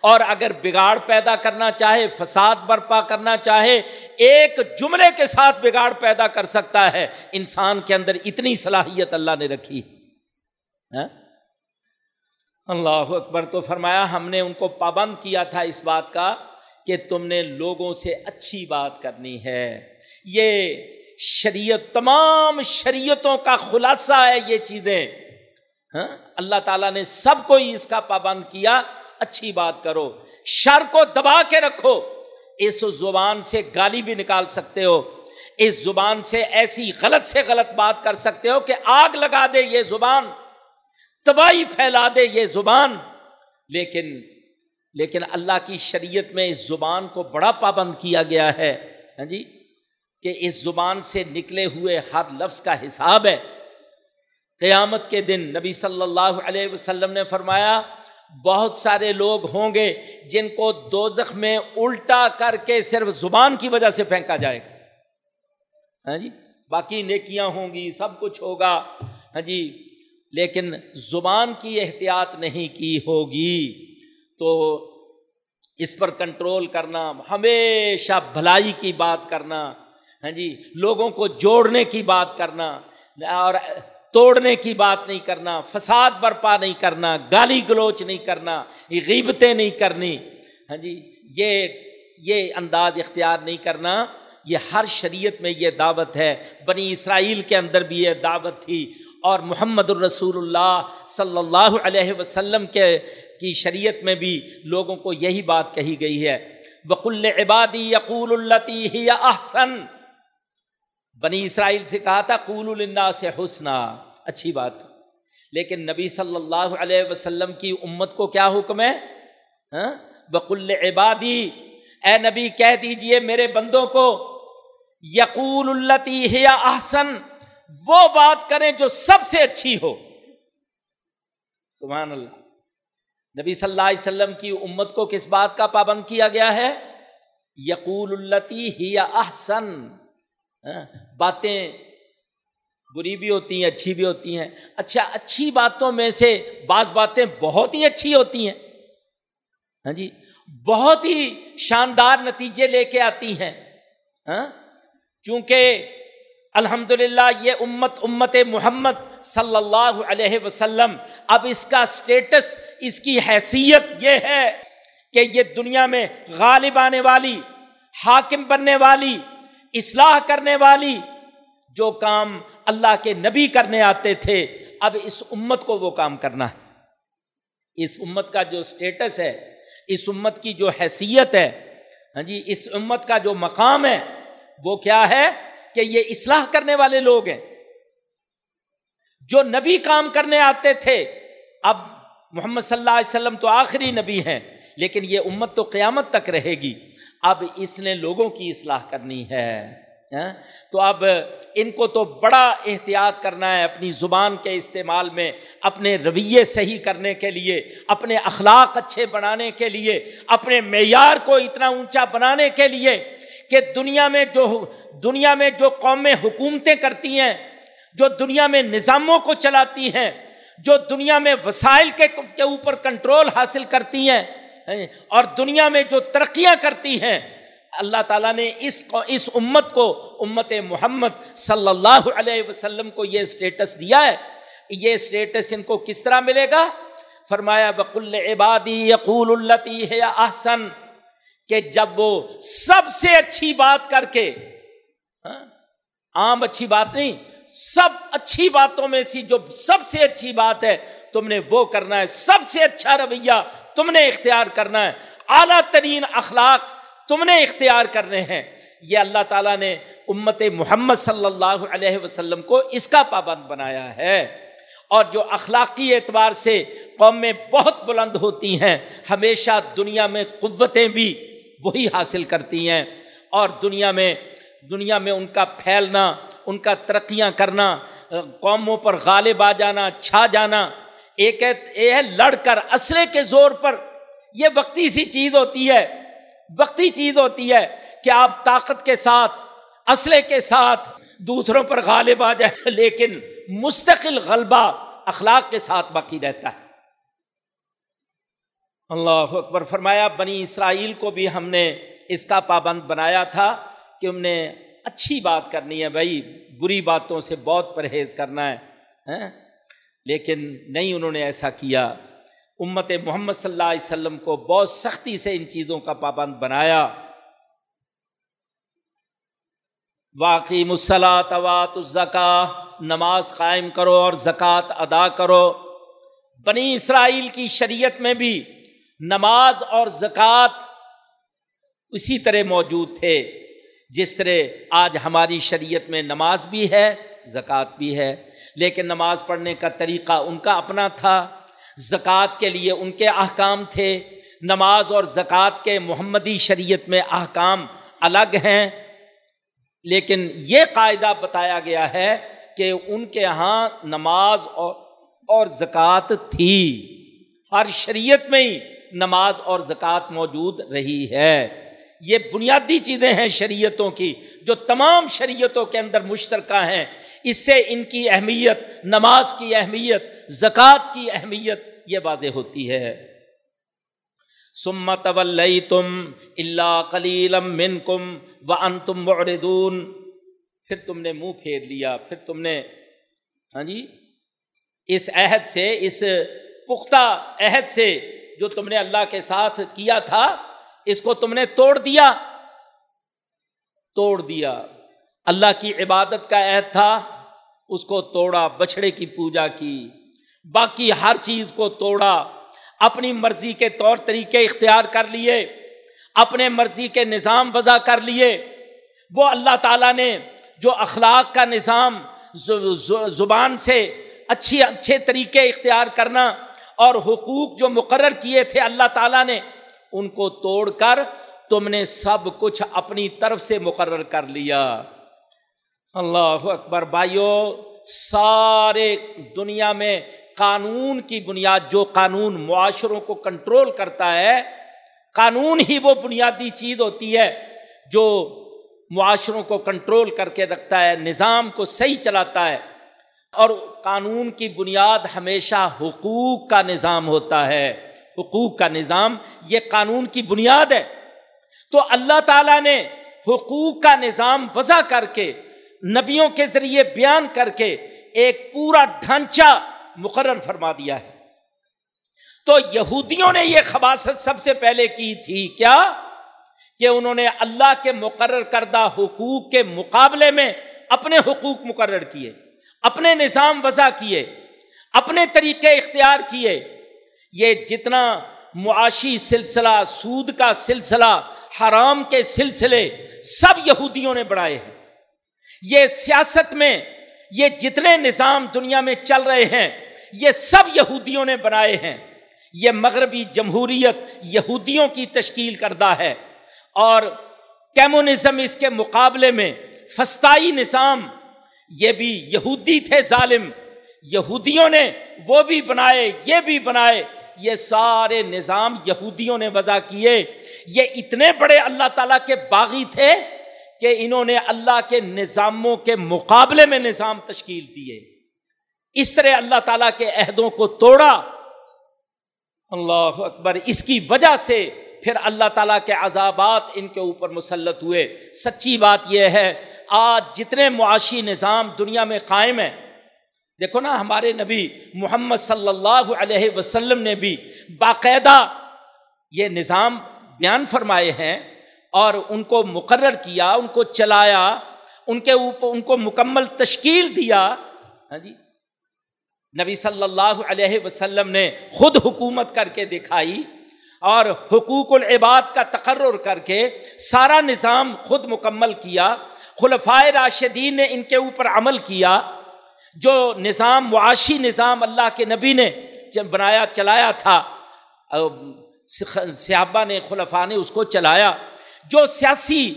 اور اگر بگاڑ پیدا کرنا چاہے، فساد برپا کرنا چاہے، ایک جملے کے ساتھ بگاڑ پیدا کر سکتا ہے۔ انسان کے اندر اتنی صلاحیت اللہ نے رکھی۔ ہاں؟ اللہ اکبر تو فرمایا، ہم نے ان کو پابند کیا تھا اس بات کا۔ کہ تم نے لوگوں سے اچھی بات کرنی ہے۔ یہ شریعت، تمام شریعتوں کا خلاصہ ہے یہ چیزیں۔ ہاں؟ اللہ تعالیٰ نے سب کو ہی اس کا پابند کیا۔ اچھی بات کرو۔ شر کو دبا کے رکھو۔ اس زبان سے گالی بھی نکال سکتے ہو۔ اس زبان سے ایسی غلط سے غلط بات کر سکتے ہو کہ آگ لگا دے یہ زبان۔ تباہی پھیلا دے یہ زبان۔ لیکن لیکن اللہ کی شریعت میں اس زبان کو بڑا پابند کیا گیا ہے۔ ہاں جی؟ کہ اس زبان سے نکلے ہوئے ہر لفظ کا حساب ہے۔ قیامت کے دن نبی صلی اللہ علیہ وسلم نے فرمایا، بہت سارے لوگ ہوں گے جن کو دو میں الٹا کر کے صرف زبان کی وجہ سے پھینکا جائے گا۔ ہاں جی؟ باقی نیکیاں ہوں گی، سب کچھ ہوگا۔ ہاں جی؟ لیکن زبان کی احتیاط نہیں کی ہوگی۔ تو اس پر کنٹرول کرنا، ہمیشہ بھلائی کی بات کرنا ہاں جی لوگوں کو جوڑنے کی بات کرنا اور توڑنے کی بات نہیں کرنا، فساد برپا نہیں کرنا، گالی گلوچ نہیں کرنا غیبتیں نہیں کرنی ہاں جی یہ یہ انداز اختیار نہیں کرنا، یہ ہر شریعت میں یہ دعوت ہے۔ بنی اسرائیل کے اندر بھی یہ دعوت تھی اور محمد الرسول اللہ صلی اللہ علیہ وسلم کے کی شریعت میں بھی لوگوں کو یہی بات کہی گئی ہے۔ بکل عبادی یقول التی ہی احسن بنی اسرائیل سے کہا تھا، قول اللہ سے حسنہ اچھی بات۔ لیکن نبی صلی اللہ علیہ وسلم کی امت کو کیا حکم ہے؟ ہاں؟ بکل عبادی اے نبی، کہہ دیجیے میرے بندوں کو، یقول التی ہے احسن۔ وہ بات کریں جو سب سے اچھی ہو۔ سبحان اللہ۔ نبی صلی اللہ علیہ وسلم کی امت کو کس بات کا پابند کیا گیا ہے؟ یقول التی ہی احسن۔ ہاں، باتیں بری بھی ہوتی ہیں، اچھی بھی ہوتی ہیں۔ اچھا اچھی باتوں میں سے بعض باتیں بہت ہی اچھی ہوتی ہیں۔ ہاں جی بہت ہی شاندار نتیجے لے کے آتی ہیں۔ ہاں چونکہ الحمد للہ یہ امت امت محمد صلی اللہ علیہ وسلم، اب اس کا اسٹیٹس اس کی حیثیت یہ ہے کہ یہ دنیا میں غالب آنے والی، حاکم بننے والی، اصلاح کرنے والی، جو کام اللہ کے نبی کرنے آتے تھے، اب اس امت کو وہ کام کرنا ہے۔ اس امت کا جو اسٹیٹس ہے، اس امت کی جو حیثیت ہے ہاں جی اس امت کا جو مقام ہے، وہ کیا ہے کہ یہ اصلاح کرنے والے لوگ ہیں۔ جو نبی کام کرنے آتے تھے، اب محمد صلی اللہ علیہ وسلم تو آخری نبی ہیں، لیکن یہ امت تو قیامت تک رہے گی۔ اب اس نے لوگوں کی اصلاح کرنی ہے ہاں؟ تو اب ان کو تو بڑا احتیاط کرنا ہے اپنی زبان کے استعمال میں، اپنے رویے صحیح کرنے کے لیے، اپنے اخلاق اچھے بنانے کے لیے، اپنے معیار کو اتنا اونچا بنانے کے لیے کہ دنیا میں جو دنیا میں جو قومیں حکومتیں کرتی ہیں جو دنیا میں نظاموں کو چلاتی ہیں، جو دنیا میں وسائل کے اوپر کنٹرول حاصل کرتی ہیں اور دنیا میں جو ترقیاں کرتی ہیں، اللہ تعالیٰ نے اس اس امت کو، امت محمد صلی اللہ علیہ وسلم کو یہ اسٹیٹس دیا ہے۔ یہ اسٹیٹس ان کو کس طرح ملے گا؟ فرمایا بکل عبادی یقول التی ہے احسن کہ جب وہ سب سے اچھی بات کر کے ہاں، عام اچھی بات نہیں سب اچھی باتوں میں سی، جو سب سے اچھی بات ہے، تم نے وہ کرنا ہے۔ سب سے اچھا رویہ تم نے اختیار کرنا ہے۔ اعلیٰ ترین اخلاق تم نے اختیار کرنے ہیں۔ یہ اللہ تعالیٰ نے امت محمد صلی اللہ علیہ وسلم کو اس کا پابند بنایا ہے۔ اور جو اخلاقی اعتبار سے قومیں بہت بلند ہوتی ہیں، ہمیشہ دنیا میں قوتیں بھی وہی حاصل کرتی ہیں۔ اور دنیا میں دنیا میں ان کا پھیلنا ان کا ترقیاں کرنا، قوموں پر غالب آ جانا، چھا جانا۔ ایک ہے لڑ کر اسلحے کے زور پر۔ یہ وقتی سی چیز ہوتی ہے، وقتی چیز ہوتی ہے کہ آپ طاقت کے ساتھ، اسلحے کے ساتھ دوسروں پر غالب آ جائیں۔ لیکن مستقل غلبہ اخلاق کے ساتھ باقی رہتا ہے۔ اللہ اکبر فرمایا، بنی اسرائیل کو بھی ہم نے اس کا پابند بنایا تھا کہ ہم نے اچھی بات کرنی ہے بھائی، بری باتوں سے بہت پرہیز کرنا ہے ہاں؟ لیکن نہیں انہوں نے ایسا کیا۔ امت محمد صلی اللہ علیہ وسلم کو بہت سختی سے ان چیزوں کا پابند بنایا۔ واقعی مسلاط اوات الزکا نماز قائم کرو اور زکوٰۃ ادا کرو۔ بنی اسرائیل کی شریعت میں بھی نماز اور زکوٰۃ اسی طرح موجود تھے۔ جس طرح آج ہماری شریعت میں نماز بھی ہے، زکوٰۃ بھی ہے، لیکن نماز پڑھنے کا طریقہ ان کا اپنا تھا۔ زکوٰۃ کے لیے ان کے احکام تھے۔ نماز اور زکوٰۃ کے محمدی شریعت میں احکام الگ ہیں۔ لیکن یہ قاعدہ بتایا گیا ہے کہ ان کے یہاں نماز اور اور زکوٰۃ تھی۔ ہر شریعت میں ہی نماز اور زکوٰۃ موجود رہی ہے۔ یہ بنیادی چیزیں ہیں شریعتوں کی جو تمام شریعتوں کے اندر مشترکہ ہیں۔ اس سے ان کی اہمیت، نماز کی اہمیت، زکوٰۃ کی اہمیت یہ واضح ہوتی ہے۔ سمت تم اللہ کلیلم من کم و ان تم مردون پھر تم نے منہ پھیر لیا، پھر تم نے ہاں جی اس عہد سے، اس پختہ عہد سے جو تم نے اللہ کے ساتھ کیا تھا اس کو تم نے توڑ دیا۔ توڑ دیا۔ اللہ کی عبادت کا عہد تھا، اس کو توڑا، بچھڑے کی پوجا کی۔ باقی ہر چیز کو توڑا۔ اپنی مرضی کے طور طریقے اختیار کر لیے۔ اپنے مرضی کے نظام وضع کر لیے۔ وہ اللہ تعالیٰ نے جو اخلاق کا نظام زبان سے اچھی، اچھے طریقے اختیار کرنا اور حقوق جو مقرر کیے تھے، اللہ تعالیٰ نے ان کو توڑ کر تم نے سب کچھ اپنی طرف سے مقرر کر لیا۔ اللہ اکبر بھائیو، سارے دنیا میں قانون کی بنیاد، جو قانون معاشروں کو کنٹرول کرتا ہے، قانون ہی وہ بنیادی چیز ہوتی ہے جو معاشروں کو کنٹرول کر کے رکھتا ہے، نظام کو صحیح چلاتا ہے۔ اور قانون کی بنیاد ہمیشہ حقوق کا نظام ہوتا ہے۔ حقوق کا نظام یہ قانون کی بنیاد ہے۔ تو اللہ تعالیٰ نے حقوق کا نظام وضع کر کے، نبیوں کے ذریعے بیان کر کے ایک پورا ڈھانچہ مقرر فرما دیا ہے۔ تو یہودیوں نے یہ خباصت سب سے پہلے کی تھی کیا؟ کہ انہوں نے اللہ کے مقرر کردہ حقوق کے مقابلے میں اپنے حقوق مقرر کیے، اپنے نظام وضع کیے، اپنے طریقے اختیار کیے۔ یہ جتنا معاشی سلسلہ، سود کا سلسلہ، حرام کے سلسلے سب یہودیوں نے بڑھائے ہیں۔ یہ سیاست میں یہ جتنے نظام دنیا میں چل رہے ہیں، یہ سب یہودیوں نے بنائے ہیں۔ یہ مغربی جمہوریت یہودیوں کی تشکیل کردہ ہے۔ اور کیمونزم اس کے مقابلے میں فسطائی نظام، یہ بھی یہودی تھے ظالم۔ یہودیوں نے وہ بھی بنائے، یہ بھی بنائے۔ یہ سارے نظام یہودیوں نے وضع کیے۔ یہ اتنے بڑے اللہ تعالیٰ کے باغی تھے کہ انہوں نے اللہ کے نظاموں کے مقابلے میں نظام تشکیل دیے۔ اس طرح اللہ تعالیٰ کے عہدوں کو توڑا۔ اللہ اکبر، اس کی وجہ سے پھر اللہ تعالیٰ کے عذابات ان کے اوپر مسلط ہوئے۔ سچی بات یہ ہے، آج جتنے معاشی نظام دنیا میں قائم ہیں دیکھو نا، ہمارے نبی محمد صلی اللہ علیہ وسلم نے بھی باقاعدہ یہ نظام بیان فرمائے ہیں اور ان کو مقرر کیا، ان کو چلایا، ان کے اوپر ان کو مکمل تشکیل دیا۔ ہاں جی؟ نبی صلی اللہ علیہ وسلم نے خود حکومت کر کے دکھائی اور حقوق العباد کا تقرر کر کے سارا نظام خود مکمل کیا۔ خلفائے راشدین نے ان کے اوپر عمل کیا۔ جو نظام، معاشی نظام اللہ کے نبی نے بنایا، چلایا تھا صحابہ نے خلفا نے اس کو چلایا، جو سیاسی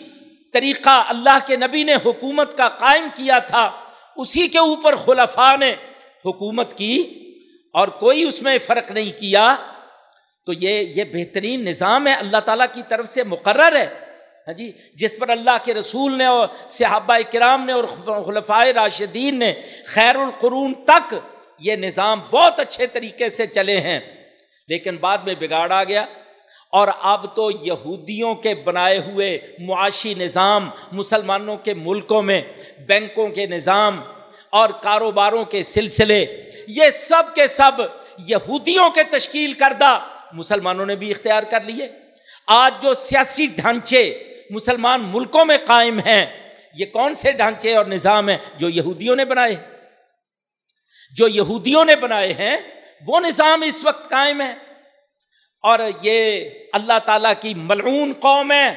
طریقہ اللہ کے نبی نے حکومت کا قائم کیا تھا، اسی کے اوپر خلفا نے حکومت کی اور کوئی اس میں فرق نہیں کیا، تو یہ یہ بہترین نظام ہے، اللہ تعالیٰ کی طرف سے مقرر ہے۔ ہاں جی جس پر اللہ کے رسول نے اور صحابہ کرام نے اور خلفائے راشدین نے خیر القرون تک یہ نظام بہت اچھے طریقے سے چلے ہیں۔ لیکن بعد میں بگاڑ آ گیا۔ اور اب تو یہودیوں کے بنائے ہوئے معاشی نظام، مسلمانوں کے ملکوں میں بینکوں کے نظام اور کاروباروں کے سلسلے، یہ سب کے سب یہودیوں کے تشکیل کردہ مسلمانوں نے بھی اختیار کر لیے۔ آج جو سیاسی ڈھانچے مسلمان ملکوں میں قائم ہیں، یہ کون سے ڈھانچے اور نظام ہیں جو یہودیوں نے بنائے؟ جو یہودیوں نے بنائے ہیں، وہ نظام اس وقت قائم ہے اور یہ اللہ تعالیٰ کی ملعون قوم ہے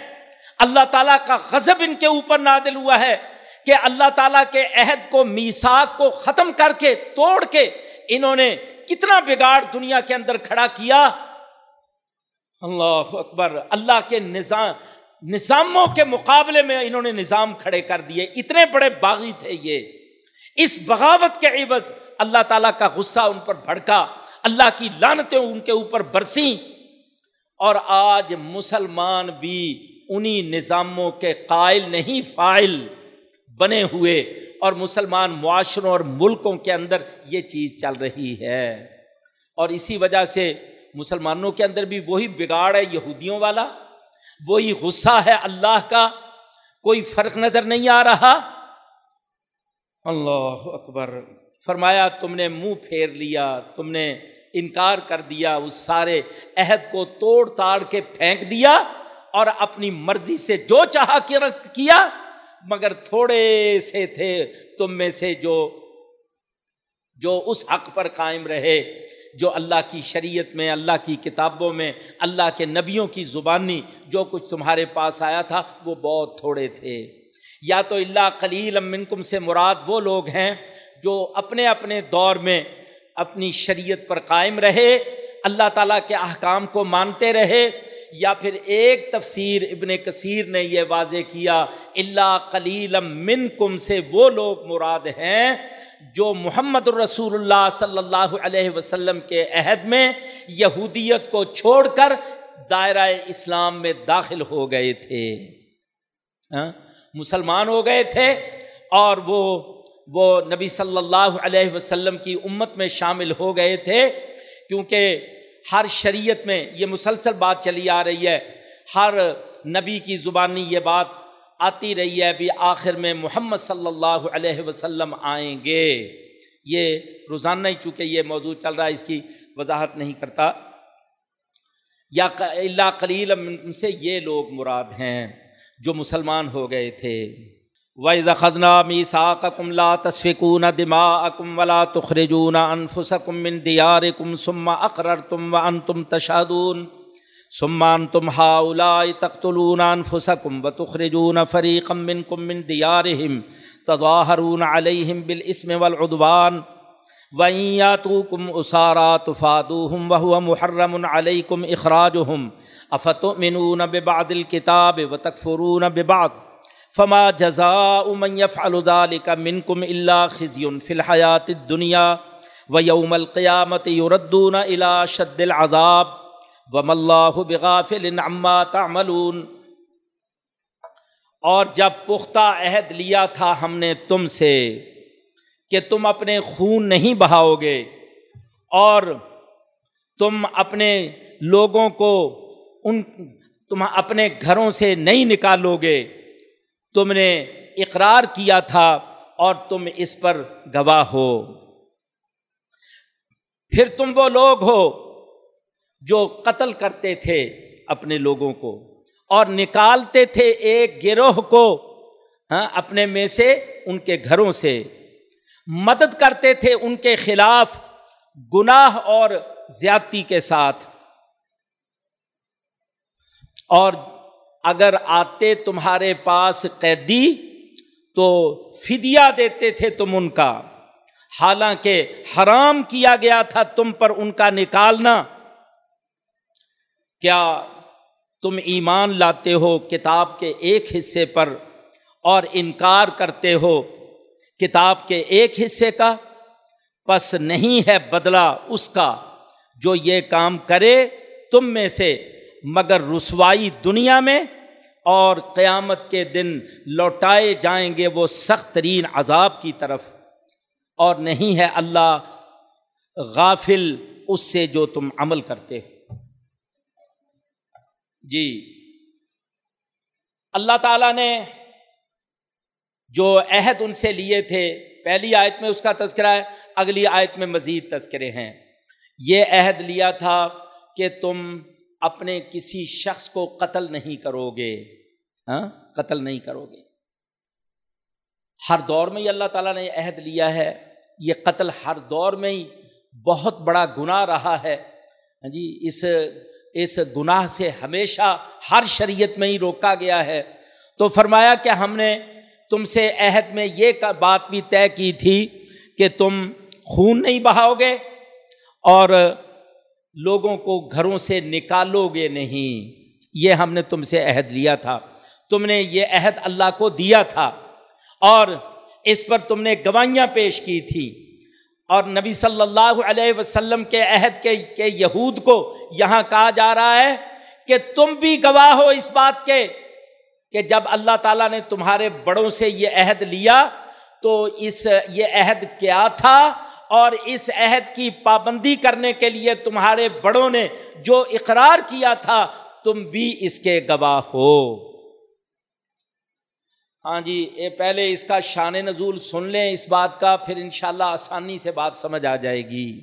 اللہ تعالیٰ کا غضب ان کے اوپر نادل ہوا ہے کہ اللہ تعالیٰ کے عہد کو میساک کو ختم کر کے، توڑ کے انہوں نے کتنا بگاڑ دنیا کے اندر کھڑا کیا۔ اللہ اکبر، اللہ کے نظام نظاموں کے مقابلے میں انہوں نے نظام کھڑے کر دیے۔ اتنے بڑے باغی تھے یہ۔ اس بغاوت کے عوض اللہ تعالیٰ کا غصہ ان پر بھڑکا۔ اللہ کی لانتیں ان کے اوپر برسیں۔ اور آج مسلمان بھی انہی نظاموں کے قائل نہیں فائل بنے ہوئے۔ اور مسلمان معاشروں اور ملکوں کے اندر یہ چیز چل رہی ہے۔ اور اسی وجہ سے مسلمانوں کے اندر بھی وہی بگاڑ ہے، یہودیوں والا۔ وہی غصہ ہے اللہ کا، کوئی فرق نظر نہیں آ رہا۔ اللہ اکبر، فرمایا، تم نے منہ پھیر لیا، تم نے انکار کر دیا، اس سارے عہد کو توڑ تاڑ کے پھینک دیا اور اپنی مرضی سے جو چاہا کیا، مگر تھوڑے سے تھے تم میں سے جو جو اس حق پر قائم رہے۔ جو اللہ کی شریعت میں، اللہ کی کتابوں میں، اللہ کے نبیوں کی زبانی جو کچھ تمہارے پاس آیا تھا، وہ بہت تھوڑے تھے۔ یا تو اللہ کلیل منکم سے مراد وہ لوگ ہیں جو اپنے اپنے دور میں اپنی شریعت پر قائم رہے، اللہ تعالیٰ کے احکام کو مانتے رہے۔ یا پھر ایک تفسیر ابن کثیر نے یہ واضح کیا اللہ کلیل من کم سے وہ لوگ مراد ہیں جو محمد الرسول اللہ صلی اللہ علیہ وسلم کے عہد میں یہودیت کو چھوڑ کر دائرہ اسلام میں داخل ہو گئے تھے۔ ہاں؟ مسلمان ہو گئے تھے اور وہ وہ نبی صلی اللہ علیہ وسلم کی امت میں شامل ہو گئے تھے۔ کیونکہ ہر شریعت میں یہ مسلسل بات چلی آ رہی ہے، ہر نبی کی زبانی یہ بات آتی رہی ہے ابھی آخر میں محمد صلی اللہ علیہ وسلم آئیں گے۔ یہ روزانہ ہی چونکہ یہ موضوع چل رہا ہے، اس کی وضاحت نہیں کرتا۔ یا اللہ کلیل سے یہ لوگ مراد ہیں جو مسلمان ہو گئے تھے۔ وَإِذَا خَذْنَا مِيثَاقَكُمْ لَا تَسْفِكُونَ دِمَاءَكُمْ وَلَا تُخْرِجُونَ أَنفُسَكُمْ مِنْ دِيَارِكُمْ ثُمَّ أَقْرَرْتُمْ وَأَنْتُمْ تَشْهَدُونَ سمان تم ثُمَّ أَنْتُمْ هَؤُلَاءِ تَقْتُلُونَ أَنفُسَكُمْ وَتُخْرِجُونَ فَرِيقًا مِنْكُمْ مِنْ دِيَارِهِمْ تَظَاهَرُونَ عَلَيْهِمْ بِالْإِثْمِ وَالْعُدْوَانِ. وَإِنْ يَأْتُوكُمْ أُسَارَى تُفَادُوهُمْ وَهُوَ مُحَرَّمٌ عَلَيْكُمْ إِخْرَاجُهُمْ. أَفَتُؤْمِنُونَ بِبَعْضِ الْكِتَابِ وَتَكْفُرُونَ بِبَعْضٍ؟ فما جزا من يفعل ذلك منكم الا خزي في الحياه الدنيا. ويوم القيامه يردون الى شد العذاب. وما الله بغافل عما تعملون اور جب پختہ عہد لیا تھا ہم نے تم سے کہ تم اپنے خون نہیں بہاؤ گے اور تم اپنے لوگوں کو ان تم اپنے گھروں سے نہیں نکالو گے، تم نے اقرار کیا تھا اور تم اس پر گواہ ہو۔ پھر تم وہ لوگ ہو جو قتل کرتے تھے اپنے لوگوں کو اور نکالتے تھے ایک گروہ کو ہاں اپنے میں سے ان کے گھروں سے۔ مدد کرتے تھے ان کے خلاف گناہ اور زیادتی کے ساتھ۔ اور اگر آتے تمہارے پاس قیدی تو فدیا دیتے تھے تم ان کا۔ حالانکہ حرام کیا گیا تھا تم پر ان کا نکالنا۔ کیا تم ایمان لاتے ہو کتاب کے ایک حصے پر اور انکار کرتے ہو کتاب کے ایک حصے کا؟ پس نہیں ہے بدلہ اس کا جو یہ کام کرے تم میں سے، مگر رسوائی دنیا میں اور قیامت کے دن لوٹائے جائیں گے وہ سخت ترین عذاب کی طرف۔ اور نہیں ہے اللہ غافل اس سے جو تم عمل کرتے ہو۔ جی۔ اللہ تعالیٰ نے جو عہد ان سے لیے تھے، پہلی آیت میں اس کا تذکرہ ہے، اگلی آیت میں مزید تذکرے ہیں۔ یہ عہد لیا تھا کہ تم اپنے کسی شخص کو قتل نہیں کرو گے ہاں؟ قتل نہیں کرو گے ہر دور میں ہی اللہ تعالیٰ نے عہد لیا ہے۔ یہ قتل ہر دور میں ہی بہت بڑا گناہ رہا ہے۔ ہاں جی اس اس گناہ سے ہمیشہ ہر شریعت میں ہی روکا گیا ہے۔ تو فرمایا کہ ہم نے تم سے عہد میں یہ بات بھی طے کی تھی کہ تم خون نہیں بہاؤ گے اور لوگوں کو گھروں سے نکالو گے نہیں۔ یہ ہم نے تم سے عہد لیا تھا۔ تم نے یہ عہد اللہ کو دیا تھا اور اس پر تم نے گوائیاں پیش کی تھی اور نبی صلی اللہ علیہ وسلم کے عہد کے کے یہود کو یہاں کہا جا رہا ہے کہ تم بھی گواہ ہو اس بات کے کہ جب اللہ تعالیٰ نے تمہارے بڑوں سے یہ عہد لیا تو اس، یہ عہد کیا تھا اور اس عہد کی پابندی کرنے کے لیے تمہارے بڑوں نے جو اقرار کیا تھا تم بھی اس کے گواہ ہو۔ ہاں جی یہ پہلے اس کا شان نزول سن لیں، اس بات کا، پھر انشاءاللہ آسانی سے بات سمجھ آ جائے گی۔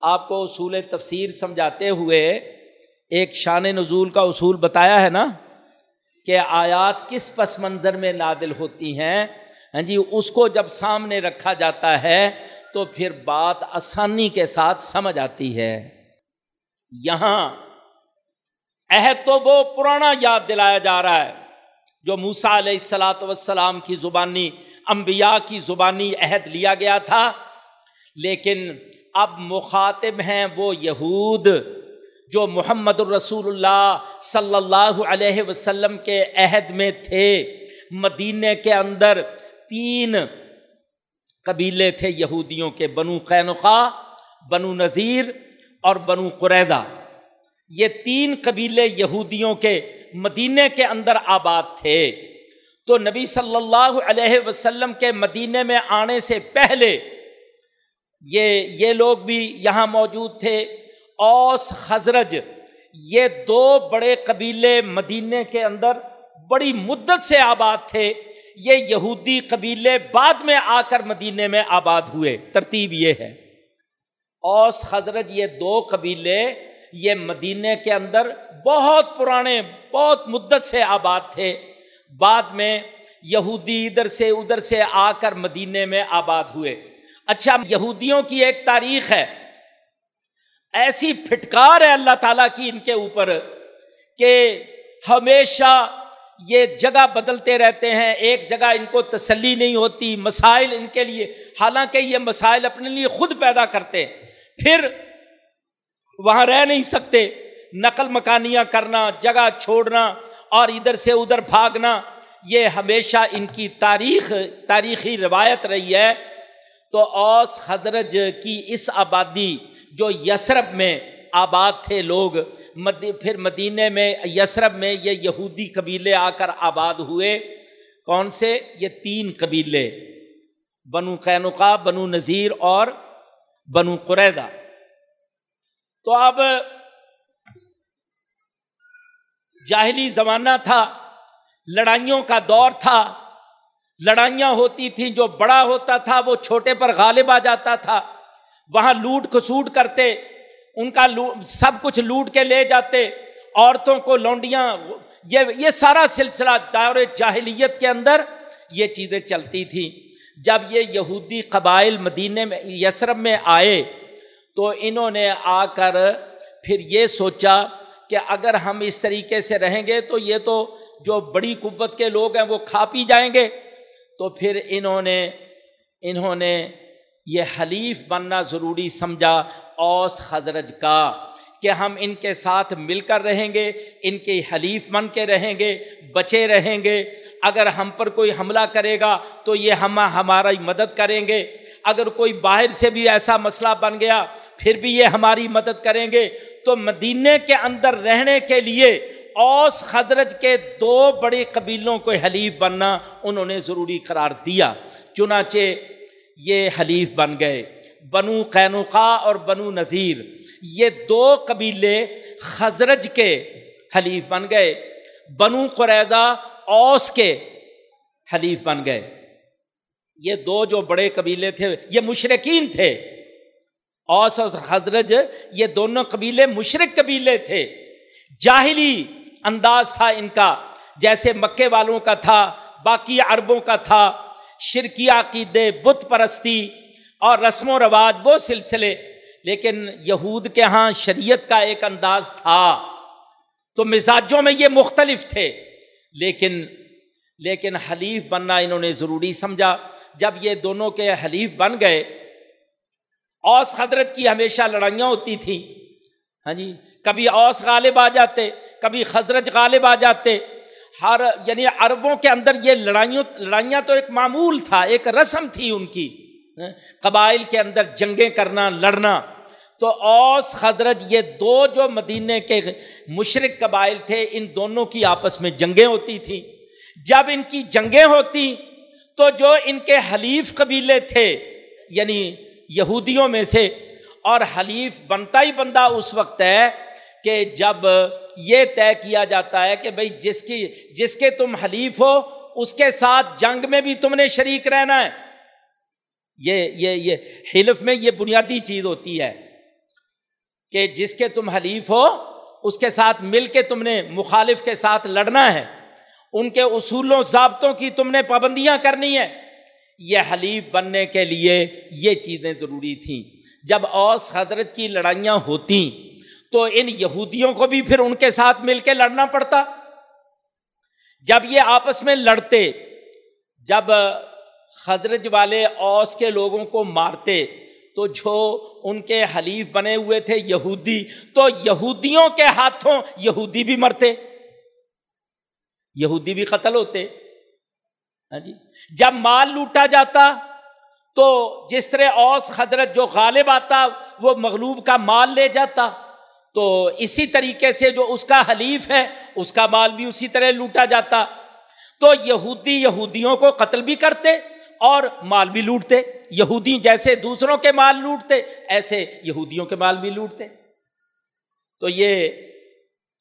آپ کو اصول تفسیر سمجھاتے ہوئے ایک شان نزول کا اصول بتایا ہے نا کہ آیات کس پس منظر میں نادل ہوتی ہیں؟ ہاں جی اس کو جب سامنے رکھا جاتا ہے تو پھر بات آسانی کے ساتھ سمجھ آتی ہے۔ یہاں، عہد تو وہ پرانا یاد دلایا جا رہا ہے۔ جو موسا علیہ السلاۃ وسلام کی زبانی، انبیاء کی زبانی عہد لیا گیا تھا، لیکن اب مخاطب ہیں وہ یہود جو محمد الرسول اللہ صلی اللہ علیہ وسلم کے عہد میں تھے۔ مدینے کے اندر تین قبیلے تھے یہودیوں کے، بنو قینقا بنو نذیر اور بنو قریدا یہ تین قبیلے یہودیوں کے مدینے کے اندر آباد تھے۔ تو نبی صلی اللہ علیہ وسلم کے مدینے میں آنے سے پہلے یہ یہ لوگ بھی یہاں موجود تھے۔ اوس، خزرج، یہ دو بڑے قبیلے مدینے کے اندر بڑی مدت سے آباد تھے۔ یہ یہودی قبیلے بعد میں آ کر مدینے میں آباد ہوئے۔ ترتیب یہ ہے۔ اوس حضرت یہ دو قبیلے یہ مدینے کے اندر بہت پرانے، بہت مدت سے آباد تھے۔ بعد میں یہودی ادھر سے ادھر سے آ کر مدینے میں آباد ہوئے۔ اچھا یہودیوں کی ایک تاریخ ہے۔ ایسی پھٹکار ہے اللہ تعالیٰ کی ان کے اوپر کہ ہمیشہ یہ جگہ بدلتے رہتے ہیں۔ ایک جگہ ان کو تسلی نہیں ہوتی، مسائل ان کے لیے، حالانکہ یہ مسائل اپنے لیے خود پیدا کرتے۔ پھر وہاں رہ نہیں سکتے۔ نقل مکانیاں کرنا، جگہ چھوڑنا اور ادھر سے ادھر بھاگنا، یہ ہمیشہ ان کی تاریخ، تاریخی روایت رہی ہے۔ تو اوس حضرج کی اس آبادی جو یسرب میں آباد تھے لوگ مدی پھر مدینے میں، یسرب میں یہ یہودی قبیلے آ کر آباد ہوئے۔ کون سے؟ یہ تین قبیلے۔ بنو قینقا بنو نذیر اور بنو قریدا تو اب جاہلی زمانہ تھا، لڑائیوں کا دور تھا، لڑائیاں ہوتی تھیں، جو بڑا ہوتا تھا، وہ چھوٹے پر غالب آ جاتا تھا۔ وہاں لوٹ کسوٹ کرتے، ان کا سب کچھ لوٹ کے لے جاتے، عورتوں کو لونڈیاں، یہ یہ سارا سلسلہ دور جاہلیت کے اندر یہ چیزیں چلتی تھیں۔ جب یہ یہودی قبائل مدینہ میں، یسرب میں آئے تو انہوں نے آ کر پھر یہ سوچا کہ اگر ہم اس طریقے سے رہیں گے تو یہ تو جو بڑی قوت کے لوگ ہیں وہ کھا پی جائیں گے۔ تو پھر انہوں نے انہوں نے یہ حلیف بننا ضروری سمجھا اوس حضرت کا کہ ہم ان کے ساتھ مل کر رہیں گے، ان کے حلیف بن کے رہیں گے، بچے رہیں گے۔ اگر ہم پر کوئی حملہ کرے گا تو یہ ہم ہماری مدد کریں گے۔ اگر کوئی باہر سے بھی ایسا مسئلہ بن گیا پھر بھی یہ ہماری مدد کریں گے۔ تو مدینے کے اندر رہنے کے لیے اوس خدرج کے دو بڑے قبیلوں کو حلیف بننا انہوں نے ضروری قرار دیا۔ چنانچہ یہ حلیف بن گئے۔ بنو قینوقا اور بنو نذیر۔ یہ دو قبیلے خزرج کے حلیف بن گئے۔ بنو قریضہ اوس کے حلیف بن گئے۔ یہ دو جو بڑے قبیلے تھے، یہ مشرقین تھے۔ اوس اور حضرت یہ دونوں قبیلے مشرق قبیلے تھے۔ جاہلی انداز تھا ان کا، جیسے مکے والوں کا تھا، باقی عربوں کا تھا۔ شرکی عقیدے، بت پرستی اور رسم و رواج وہ سلسلے، لیکن یہود کے ہاں شریعت کا ایک انداز تھا۔ تو مزاجوں میں یہ مختلف تھے۔ لیکن لیکن حلیف بننا انہوں نے ضروری سمجھا۔ جب یہ دونوں کے حلیف بن گئے اوس حضرت کی ہمیشہ لڑائیاں ہوتی تھیں ہاں جی کبھی اوس غالب آ جاتے، کبھی خزرج غالب آ جاتے۔ ہر یعنی عربوں کے اندر یہ لڑائیوں، لڑائیاں تو ایک معمول تھا، ایک رسم تھی ان کی۔ ہاں، قبائل کے اندر جنگیں کرنا، لڑنا۔ تو اوس خدرج یہ دو جو مدینے کے مشرق قبائل تھے، ان دونوں کی آپس میں جنگیں ہوتی تھیں۔ جب ان کی جنگیں ہوتی، تو جو ان کے حلیف قبیلے تھے یعنی یہودیوں میں سے اور حلیف بنتا ہی بندہ اس وقت ہے کہ جب یہ طے کیا جاتا ہے کہ بھائی جس کی، جس کے تم حلیف ہو، اس کے ساتھ جنگ میں بھی تم نے شریک رہنا ہے۔ یہ یہ یہ حلف میں یہ بنیادی چیز ہوتی ہے کہ جس کے تم حلیف ہو، اس کے ساتھ مل کے تم نے مخالف کے ساتھ لڑنا ہے۔ ان کے اصولوں، ضابطوں کی تم نے پابندیاں کرنی ہے یہ حلیف بننے کے لیے یہ چیزیں ضروری تھیں۔ جب اوس حضرت کی لڑائیاں ہوتی تو ان یہودیوں کو بھی پھر ان کے ساتھ مل کے لڑنا پڑتا۔ جب یہ آپس میں لڑتے، جب خدرج والے اوس کے لوگوں کو مارتے، تو جو ان کے حلیف بنے ہوئے تھے یہودی، تو یہودیوں کے ہاتھوں یہودی بھی مرتے۔ یہودی بھی قتل ہوتے۔ ہاں جی؟ جب مال لوٹا جاتا تو جس طرح اوس خدرت جو غالب آتا وہ مغلوب کا مال لے جاتا تو اسی طریقے سے جو اس کا حلیف ہے اس کا مال بھی اسی طرح لوٹا جاتا تو یہودی یہودیوں کو قتل بھی کرتے اور مال بھی لوٹتے یہودی جیسے دوسروں کے مال لوٹتے ایسے یہودیوں کے مال بھی لوٹتے تو یہ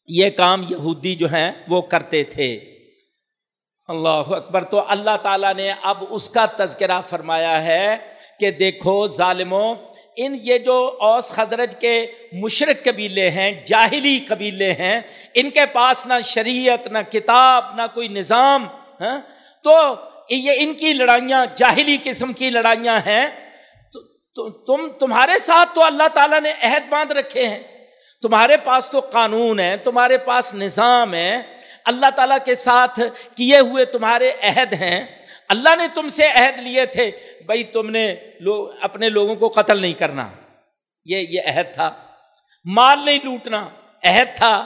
یہ کام یہودی جو ہیں وہ کرتے تھے اللہ اکبر، تو اللہ تعالیٰ نے اب اس کا تذکرہ فرمایا ہے کہ دیکھو ظالموں، ان یہ جو اوس خدرج کے مشرق قبیلے ہیں، جاہلی قبیلے ہیں، ان کے پاس نہ شریعت، نہ کتاب، نہ کوئی نظام ہاں؟ تو یہ ان کی لڑائیاں، جاہلی قسم کی لڑائیاں ہیں۔ تو تم تمہارے ساتھ تو اللہ تعالیٰ نے عہد باندھ رکھے ہیں۔ تمہارے پاس تو قانون ہے، تمہارے پاس نظام ہے اللہ تعالیٰ کے ساتھ کیے ہوئے تمہارے عہد ہیں۔ اللہ نے تم سے عہد لیے تھے۔ بھائی تم نے لوگ اپنے لوگوں کو قتل نہیں کرنا۔ یہ یہ عہد تھا۔ مال نہیں لوٹنا، عہد تھا۔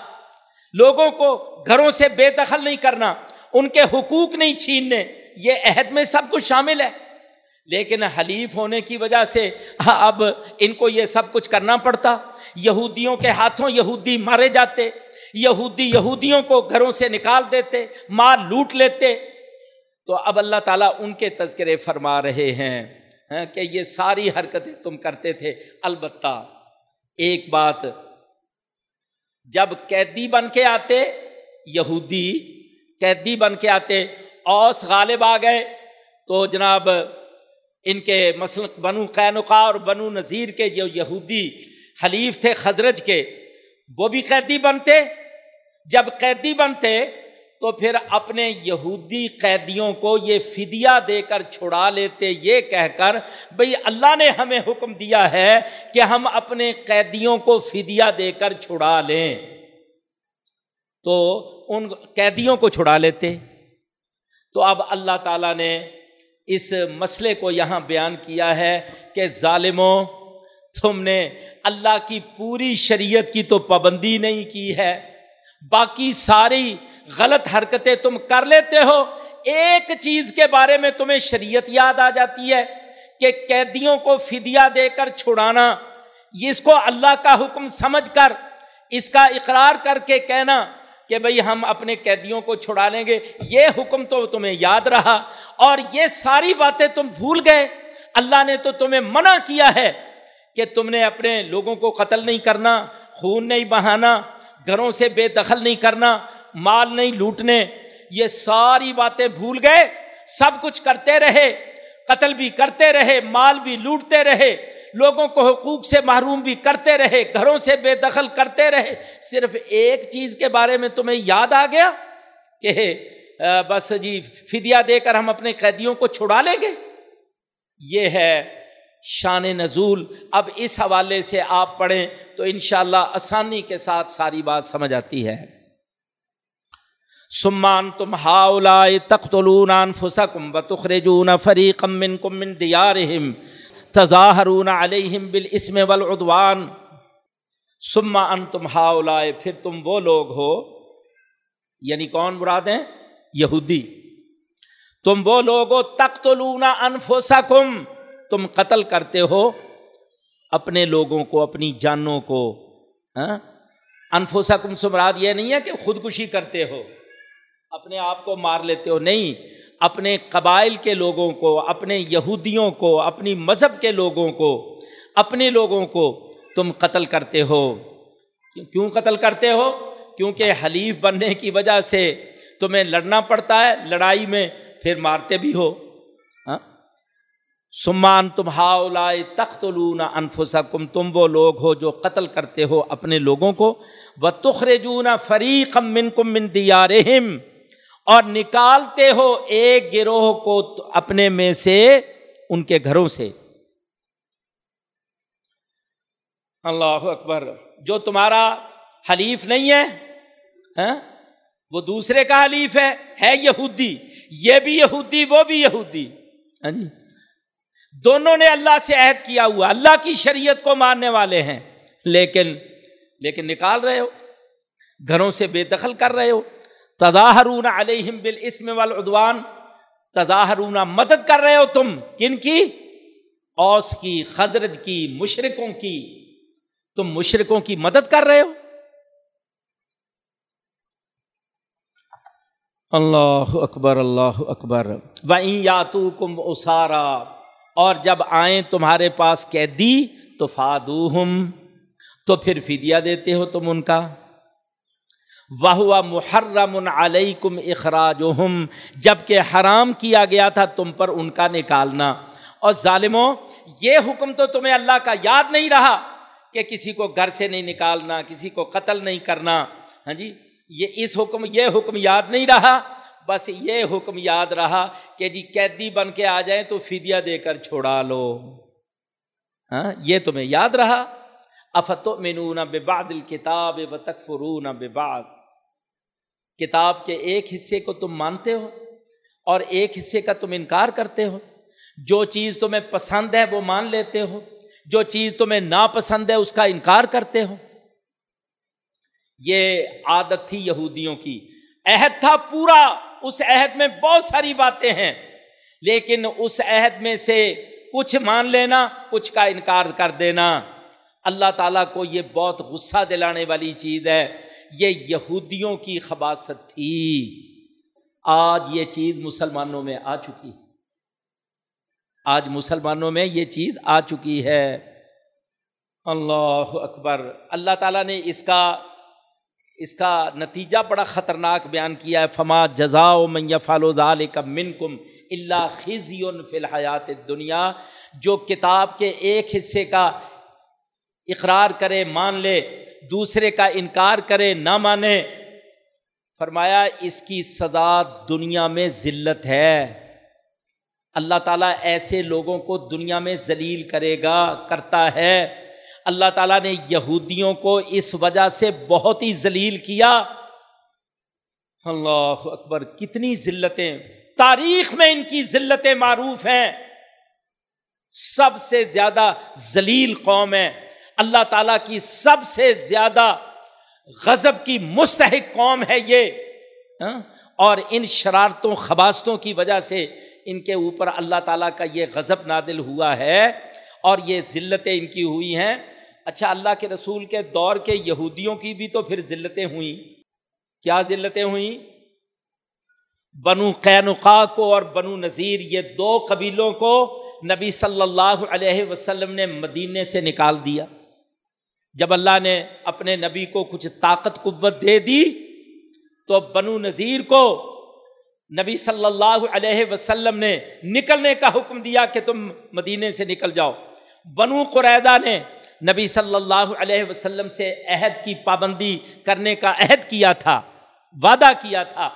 لوگوں کو گھروں سے بے دخل نہیں کرنا، ان کے حقوق نہیں چھیننے۔ یہ عہد میں سب کچھ شامل ہے۔ لیکن حلیف ہونے کی وجہ سے اب ان کو یہ سب کچھ کرنا پڑتا۔ یہودیوں کے ہاتھوں یہودی مارے جاتے۔ یہودی یہودیوں کو گھروں سے نکال دیتے، مال لوٹ لیتے۔ تو اب اللہ تعالیٰ ان کے تذکرے فرما رہے ہیں ہاں، کہ یہ ساری حرکتیں تم کرتے تھے۔ البتہ ایک بات، جب قیدی بن کے آتے، یہودی قیدی بن کے آتے، اوس غالب آ گئے۔ تو جناب، ان کے مثلاً بنو قینقا اور بنو نذیر کے جو یہودی حلیف تھے، خزرج کے وہ بھی قیدی بنتے۔ جب قیدی بنتے تو پھر اپنے یہودی قیدیوں کو یہ فدیہ دے کر چھڑا لیتے۔ یہ کہہ کر بھئی اللہ نے ہمیں حکم دیا ہے کہ ہم اپنے قیدیوں کو فدیہ دے کر چھڑا لیں۔ تو ان قیدیوں کو چھڑا لیتے۔ تو اب اللہ تعالیٰ نے اس مسئلے کو یہاں بیان کیا ہے کہ ظالموں تم نے اللہ کی پوری شریعت کی تو پابندی نہیں کی ہے۔ باقی ساری غلط حرکتیں تم کر لیتے ہو۔ ایک چیز کے بارے میں تمہیں شریعت یاد آ جاتی ہے کہ قیدیوں کو فدیہ دے کر چھڑانا، اس کو اللہ کا حکم سمجھ کر، اس کا اقرار کر کے کہنا کہ بھئی ہم اپنے قیدیوں کو چھڑا لیں گے۔ یہ حکم تو تمہیں یاد رہا۔ اور یہ ساری باتیں تم بھول گئے۔ اللہ نے تو تمہیں منع کیا ہے۔ کہ تم نے اپنے لوگوں کو قتل نہیں کرنا، خون نہیں بہانا، گھروں سے بے دخل نہیں کرنا، مال نہیں لوٹنے، یہ ساری باتیں بھول گئے، سب کچھ کرتے رہے، قتل بھی کرتے رہے، مال بھی لوٹتے رہے، لوگوں کو حقوق سے محروم بھی کرتے رہے، گھروں سے بے دخل کرتے رہے۔ صرف ایک چیز کے بارے میں تمہیں یاد آ گیا کہ بس جی فدیہ دے کر ہم اپنے قیدیوں کو چھڑا لیں گے؟ یہ ہے شان نزول۔ اب اس حوالے سے آپ پڑھیں تو انشاءاللہ آسانی کے ساتھ ساری بات سمجھ آتی ہے۔ سمان تم ہاؤلا تختلون انفسکم وتخرجون فریقا منکم من دیارہم تظاہرون علیہم بالاسم والعدوان۔ ثم انتم ہاؤلائے پھر تم وہ لوگ ہو یعنی کون مراد ہیں؟ یہودی۔ تم وہ لوگ ہو تختلون انفسکم۔ تم قتل کرتے ہو، اپنے لوگوں کو، اپنی جانوں کو ہاں؟ انفسکم، سمراد یہ نہیں ہے کہ خودکشی کرتے ہو، اپنے آپ کو مار لیتے ہو، نہیں۔ اپنے قبائل کے لوگوں کو، اپنے یہودیوں کو، اپنی مذہب کے لوگوں کو، اپنے لوگوں کو تم قتل کرتے ہو۔ کیوں قتل کرتے ہو؟ کیونکہ حلیف بننے کی وجہ سے تمہیں لڑنا پڑتا ہے، لڑائی میں پھر مارتے بھی ہو۔ سمان تم ہاؤ لائے تخت لونا انفسکم، تم وہ لوگ ہو جو قتل کرتے ہو اپنے لوگوں کو وہ تخرجونا فریق من کم من دیارہم، اور نکالتے ہو ایک گروہ کو اپنے میں سے ان کے گھروں سے۔ اللہ اکبر، جو تمہارا حلیف نہیں ہے ہاں؟ وہ دوسرے کا حلیف ہے ہے یہودی، یہ بھی یہودی، وہ بھی یہودی۔ ہاں جی؟ دونوں نے اللہ سے عہد کیا ہوا، اللہ کی شریعت کو ماننے والے ہیں۔ لیکن لیکن نکال رہے ہو، گھروں سے بے دخل کر رہے ہو۔ تداہرون علیہم بالاسم والعدوان تداہرون مدد کر رہے ہو تم۔ کن کی؟ اوس کی خدرت کی مشرقوں کی۔ تم مشرقوں کی مدد کر رہے ہو۔ اللہ اکبر اللہ اکبر۔ وہیں یاتو کم اسارا اور جب آئیں تمہارے پاس قیدی تو فادو تو پھر فدیہ دیتے ہو تم ان کا۔ وہ محرم علیکم اخراج جبکہ حرام کیا گیا تھا تم پر ان کا نکالنا۔ اور ظالموں، یہ حکم تو تمہیں اللہ کا یاد نہیں رہا کہ کسی کو گھر سے نہیں نکالنا، کسی کو قتل نہیں کرنا۔ ہاں جی یہ اس حکم، یہ حکم یاد نہیں رہا بس یہ حکم یاد رہا کہ جی قیدی بن کے آ جائیں تو فدیہ دے کر چھوڑا لو۔ ہاں یہ تمہیں یاد رہا؟ افت منون بے باد الکتاب و تکفرون بے باد کتاب کے ایک حصے کو تم مانتے ہو اور ایک حصے کا تم انکار کرتے ہو۔ جو چیز تمہیں پسند ہے وہ مان لیتے ہو۔ جو چیز تمہیں ناپسند ہے اس کا انکار کرتے ہو۔ یہ عادت تھی یہودیوں کی۔ عہد تھا پورا۔ اس عہد میں بہت ساری باتیں ہیں۔ لیکن اس عہد میں سے کچھ مان لینا، کچھ کا انکار کر دینا۔ اللہ تعالیٰ کو یہ بہت غصہ دلانے والی چیز ہے۔ یہ یہودیوں کی خباصت تھی۔ آج یہ چیز مسلمانوں میں آ چکی۔ آج مسلمانوں میں یہ چیز آ چکی ہے۔ اللہ اکبر۔ اللہ تعالیٰ نے اس کا اس کا نتیجہ بڑا خطرناک بیان کیا ہے۔ فما جزا من فالو دال کا من کم اللہ خزی فی الحیات دنیا جو کتاب کے ایک حصے کا اقرار کرے، مان لے، دوسرے کا انکار کرے، نہ مانے، فرمایا اس کی سزا دنیا میں ذلت ہے۔ اللہ تعالیٰ ایسے لوگوں کو دنیا میں ذلیل کرے گا، کرتا ہے۔ اللہ تعالیٰ نے یہودیوں کو اس وجہ سے بہت ہی ذلیل کیا۔ اللہ اکبر، کتنی ذلتیں۔ تاریخ میں ان کی ذلتیں معروف ہیں۔ سب سے زیادہ ذلیل قوم ہے اللہ تعالیٰ کی سب سے زیادہ غضب کی مستحق قوم ہے یہ۔ ہاں؟ اور ان شرارتوں، خباستوں کی وجہ سے ان کے اوپر اللہ تعالیٰ کا یہ غضب نادل ہوا ہے۔ اور یہ ذلتیں ان کی ہوئی ہیں۔ اچھا اللہ کے رسول کے دور کے یہودیوں کی بھی تو پھر ذلتیں ہوئیں۔ کیا ذلتیں ہوئیں؟ بنو قینقا کو اور بنو نذیر، یہ دو قبیلوں کو نبی صلی اللہ علیہ وسلم نے مدینے سے نکال دیا۔ جب اللہ نے اپنے نبی کو کچھ طاقت، قوت دے دی، تو بنو نذیر کو نبی صلی اللہ علیہ وسلم نے نکلنے کا حکم دیا کہ تم مدینے سے نکل جاؤ۔ بنو قریضہ نے نبی صلی اللہ علیہ وسلم سے عہد کی پابندی کرنے کا عہد کیا تھا، وعدہ کیا تھا۔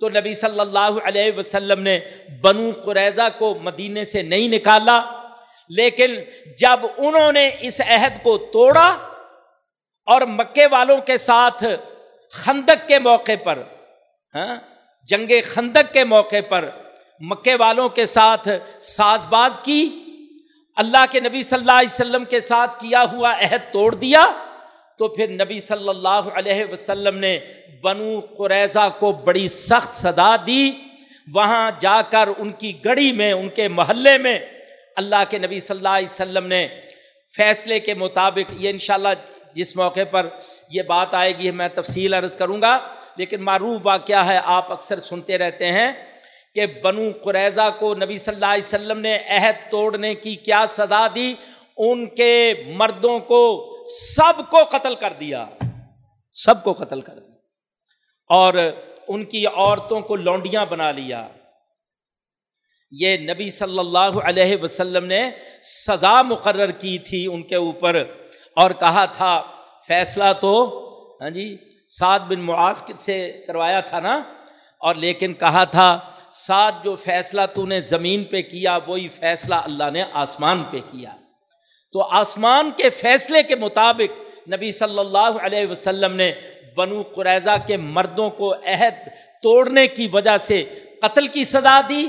تو نبی صلی اللہ علیہ وسلم نے بنو قریضہ کو مدینے سے نہیں نکالا، لیکن جب انہوں نے اس عہد کو توڑا اور مکے والوں کے ساتھ خندق کے موقع پر ہاں جنگ خندق کے موقع پر مکے والوں کے ساتھ ساز باز کی اللہ کے نبی صلی اللہ علیہ وسلم کے ساتھ کیا ہوا عہد توڑ دیا تو پھر نبی صلی اللہ علیہ وسلم نے بنو قریضہ کو بڑی سخت صدا دی۔ وہاں جا کر ان کی گڑی میں، ان کے محلے میں اللہ کے نبی صلی اللہ علیہ وسلم نے فیصلے کے مطابق، یہ انشاءاللہ جس موقع پر یہ بات آئے گی، میں تفصیل عرض کروں گا۔ لیکن معروف واقعہ ہے، آپ اکثر سنتے رہتے ہیں۔ کہ بنو قریضہ کو نبی صلی اللہ علیہ وسلم نے عہد توڑنے کی کیا سزا دی؟ ان کے مردوں کو سب کو قتل کر دیا۔ سب کو قتل کر دیا۔ اور ان کی عورتوں کو لونڈیاں بنا لیا۔ یہ نبی صلی اللہ علیہ وسلم نے سزا مقرر کی تھی ان کے اوپر۔ اور کہا تھا، فیصلہ تو ہاں جی سعد بن معاذ سے کروایا تھا نا؟ اور لیکن کہا تھا سعد جو فیصلہ تو نے زمین پہ کیا، وہی فیصلہ اللہ نے آسمان پہ کیا۔ تو آسمان کے فیصلے کے مطابق نبی صلی اللہ علیہ وسلم نے بنو قریضہ کے مردوں کو عہد توڑنے کی وجہ سے قتل کی سزا دی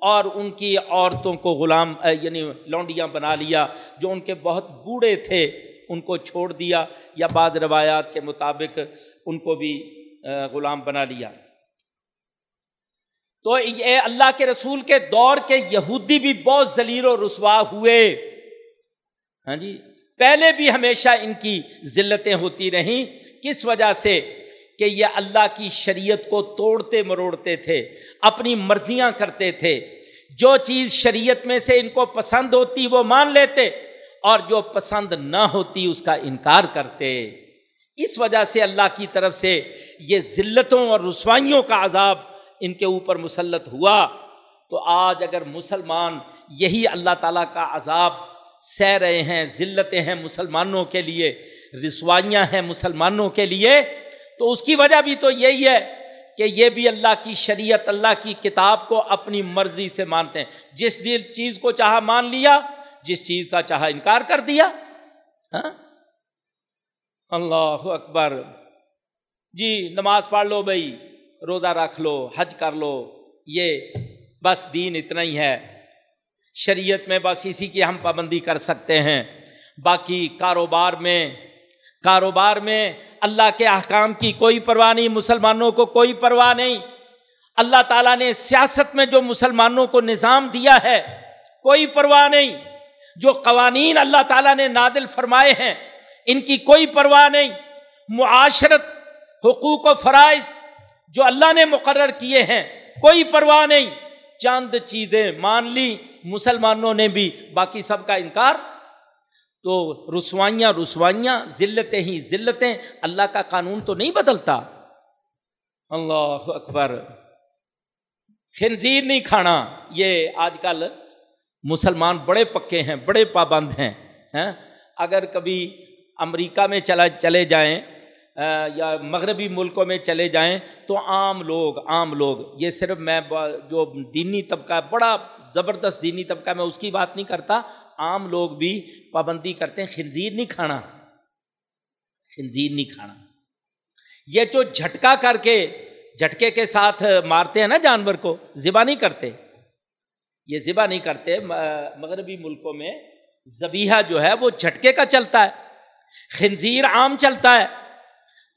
اور ان کی عورتوں کو غلام یعنی لونڈیاں بنا لیا، جو ان کے بہت بوڑھے تھے، ان کو چھوڑ دیا۔ یا بعض روایات کے مطابق ان کو بھی غلام بنا لیا۔ تو یہ اللہ کے رسول کے دور کے یہودی بھی بہت ذلیل و رسوا ہوئے۔ ہاں جی پہلے بھی ہمیشہ ان کی ذلتیں ہوتی رہیں۔ کس وجہ سے؟ کہ یہ اللہ کی شریعت کو توڑتے مروڑتے تھے، اپنی مرضیاں کرتے تھے۔ جو چیز شریعت میں سے ان کو پسند ہوتی وہ مان لیتے، اور جو پسند نہ ہوتی اس کا انکار کرتے۔ اس وجہ سے اللہ کی طرف سے یہ ذلتوں اور رسوائیوں کا عذاب ان کے اوپر مسلط ہوا تو آج اگر مسلمان یہی اللہ تعالیٰ کا عذاب سہ رہے ہیں، ذلتیں ہیں مسلمانوں کے لیے، رسوائیاں ہیں مسلمانوں کے لیے، تو اس کی وجہ بھی تو یہی ہے کہ یہ بھی اللہ کی شریعت، اللہ کی کتاب کو اپنی مرضی سے مانتے ہیں۔ جس دل چیز کو چاہا مان لیا، جس چیز کا چاہا انکار کر دیا۔ ہاں؟ اللہ اکبر۔ جی نماز پڑھ لو بھائی۔ روزہ رکھ لو، حج کر لو، یہ بس دین اتنا ہی ہے۔ شریعت میں بس اسی کی ہم پابندی کر سکتے ہیں۔ باقی کاروبار میں کاروبار میں اللہ کے احکام کی کوئی پرواہ نہیں، مسلمانوں کو کوئی پرواہ نہیں۔ اللہ تعالیٰ نے سیاست میں جو مسلمانوں کو نظام دیا ہے، کوئی پرواہ نہیں۔ جو قوانین اللہ تعالیٰ نے نادل فرمائے ہیں، ان کی کوئی پرواہ نہیں۔ معاشرت، حقوق و فرائض جو اللہ نے مقرر کیے ہیں، کوئی پرواہ نہیں۔ چند چیزیں مان لی، مسلمانوں نے بھی باقی سب کا انکار۔ تو رسوائیاں رسوائیاں، ذلتیں ہی ذلتیں۔ اللہ کا قانون تو نہیں بدلتا۔ اللہ اکبر۔ خنزیر نہیں کھانا۔ یہ آج کل مسلمان بڑے پکے ہیں، بڑے پابند ہیں۔ ہاں؟ اگر کبھی امریکہ میں چلا چلے جائیں یا مغربی ملکوں میں چلے جائیں تو عام لوگ عام لوگ، یہ صرف میں جو دینی طبقہ بڑا زبردست دینی طبقہ میں اس کی بات نہیں کرتا، عام لوگ بھی پابندی کرتے ہیں، خنزیر نہیں کھانا۔ خنزیر نہیں کھانا۔ یہ جو جھٹکا کر کے، جھٹکے کے ساتھ مارتے ہیں نا جانور کو، ذبح نہیں کرتے۔ یہ ذبح نہیں کرتے مغربی ملکوں میں زبیحہ جو ہے وہ جھٹکے کا چلتا ہے۔ خنزیر عام چلتا ہے۔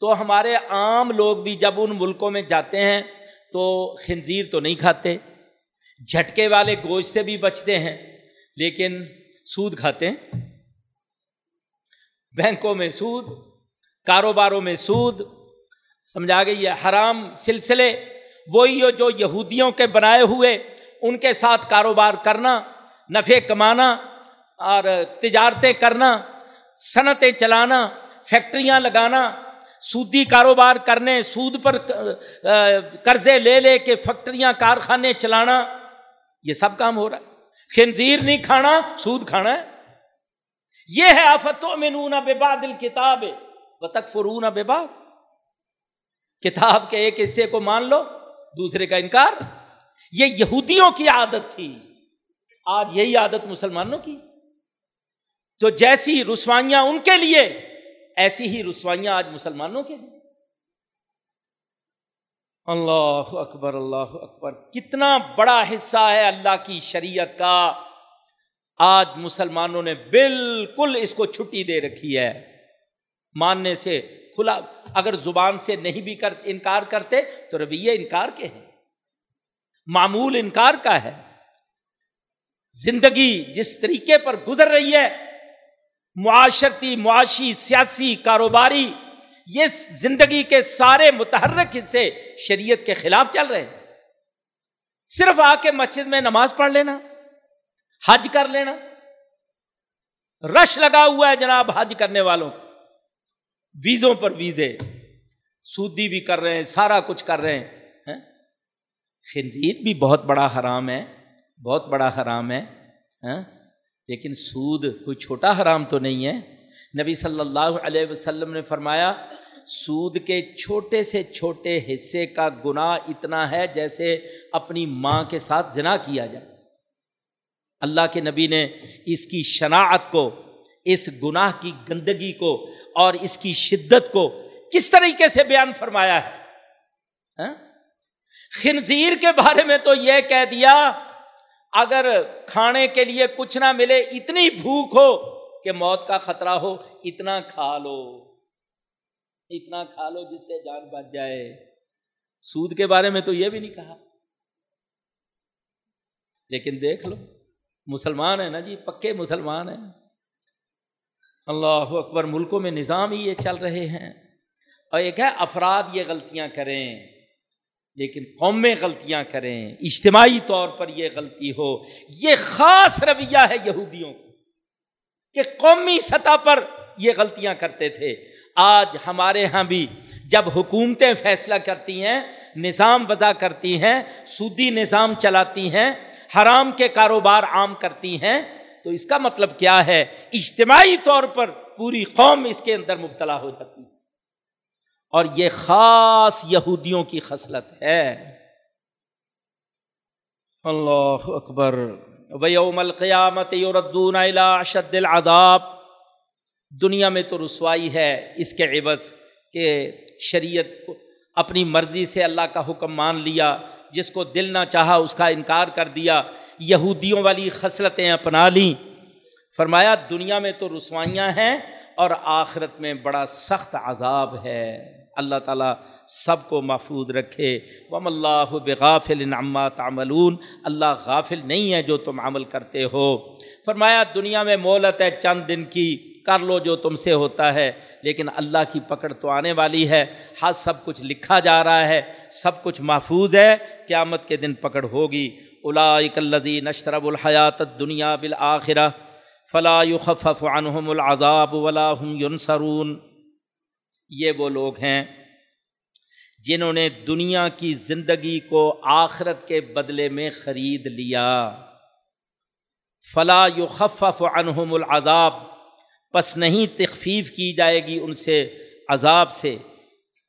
تو ہمارے عام لوگ بھی جب ان ملکوں میں جاتے ہیں تو خنزیر تو نہیں کھاتے، جھٹکے والے گوشت سے بھی بچتے ہیں، لیکن سود کھاتے ہیں۔ بینکوں میں سود، کاروباروں میں سود، سمجھا گئی ہے حرام سلسلے، وہی جو یہودیوں کے بنائے ہوئے، ان کے ساتھ کاروبار کرنا، نفع کمانا اور تجارتیں کرنا، صنعتیں چلانا، فیکٹریاں لگانا سودی کاروبار کرنے، سود پر قرضے لے لے کے فیکٹریاں، کارخانے چلانا، یہ سب کام ہو رہا ہے۔ خنزیر نہیں کھانا، سود کھانا ہے۔ یہ ہے آفتوں میں نونا بے بادل کتاب و تک فرون بے باد کتاب کے ایک حصے کو مان لو، دوسرے کا انکار۔ یہ یہودیوں کی عادت تھی۔ آج یہی عادت مسلمانوں کی۔ جو جیسی رسوائیاں ان کے لیے ایسی ہی رسوائیاں آج مسلمانوں کے لیے اللہ اکبر اللہ اکبر۔ کتنا بڑا حصہ ہے اللہ کی شریعت کا۔ آج مسلمانوں نے بالکل اس کو چھٹی دے رکھی ہے۔ ماننے سے کھلا، اگر زبان سے نہیں بھی کر، انکار کرتے تو رویے انکار کے ہیں۔ معمول انکار کا ہے۔ زندگی جس طریقے پر گزر رہی ہے معاشرتی، معاشی، سیاسی کاروباری، یہ زندگی کے سارے متحرک حصے شریعت کے خلاف چل رہے ہیں۔ صرف آ کے مسجد میں نماز پڑھ لینا، حج کر لینا۔ رش لگا ہوا ہے جناب حج کرنے والوں۔ ویزوں پر ویزے۔ سودی بھی کر رہے ہیں، سارا کچھ کر رہے ہیں۔ خنزیر بھی بہت بڑا حرام ہے، بہت بڑا حرام ہے۔ ہاں؟ لیکن سود کوئی چھوٹا حرام تو نہیں ہے۔ نبی صلی اللہ علیہ وسلم نے فرمایا، سود کے چھوٹے سے چھوٹے حصے کا گناہ اتنا ہے جیسے اپنی ماں کے ساتھ جنا کیا جائے۔ اللہ کے نبی نے اس کی شناعت کو، اس گناہ کی گندگی کو اور اس کی شدت کو کس طریقے سے بیان فرمایا ہے؟ ہاں؟ خنزیر کے بارے میں تو یہ کہہ دیا اگر کھانے کے لیے کچھ نہ ملے، اتنی بھوک ہو کہ موت کا خطرہ ہو، اتنا کھا لو۔ اتنا کھا لو جس سے جان بچ جائے۔ سود کے بارے میں تو یہ بھی نہیں کہا۔ لیکن دیکھ لو، مسلمان ہے نا جی پکے مسلمان ہیں۔ اللہ اکبر، ملکوں میں نظام ہی یہ چل رہے ہیں۔ اور ایک ہے، افراد یہ غلطیاں کریں۔ لیکن قومیں غلطیاں کریں، اجتماعی طور پر یہ غلطی ہو، یہ خاص رویہ ہے یہودیوں کو کہ قومی سطح پر یہ غلطیاں کرتے تھے۔ آج ہمارے یہاں بھی جب حکومتیں فیصلہ کرتی ہیں، نظام وضع کرتی ہیں، سودی نظام چلاتی ہیں، حرام کے کاروبار عام کرتی ہیں، تو اس کا مطلب کیا ہے؟ اجتماعی طور پر پوری قوم اس کے اندر مبتلا ہو جاتی۔ ہے اور یہ خاص یہودیوں کی خصلت ہے۔ اللہ اکبر۔ ویوم القیامت یوردون اشد العذاب۔ دنیا میں تو رسوائی ہے اس کے عوض کہ شریعت کو اپنی مرضی سے اللہ کا حکم مان لیا، جس کو دل نہ چاہا اس کا انکار کر دیا، یہودیوں والی خصلتیں اپنا لیں۔ فرمایا، دنیا میں تو رسوائیاں ہیں اور آخرت میں بڑا سخت عذاب ہے۔ اللہ تعالیٰ سب کو محفوظ رکھے۔ وم اللہ بغافل نعمہ تعملون۔ اللہ غافل نہیں ہے جو تم عمل کرتے ہو۔ فرمایا، دنیا میں مولت ہے چند دن کی، کر لو جو تم سے ہوتا ہے۔ لیکن اللہ کی پکڑ تو آنے والی ہے۔ ہاتھ سب کچھ لکھا جا رہا ہے۔ سب کچھ محفوظ ہے۔ قیامت کے دن پکڑ ہوگی۔ الاک الزی نشرب الحیات دنیا بالآخرہ۔ فلاح يخفف عنهم العذاب ولا هم ينصرون یہ وہ لوگ ہیں جنہوں نے دنیا کی زندگی کو آخرت کے بدلے میں خرید لیا۔ فلاں یخفف عنہم العذاب۔ پس نہیں تخفیف کی جائے گی ان سے عذاب سے۔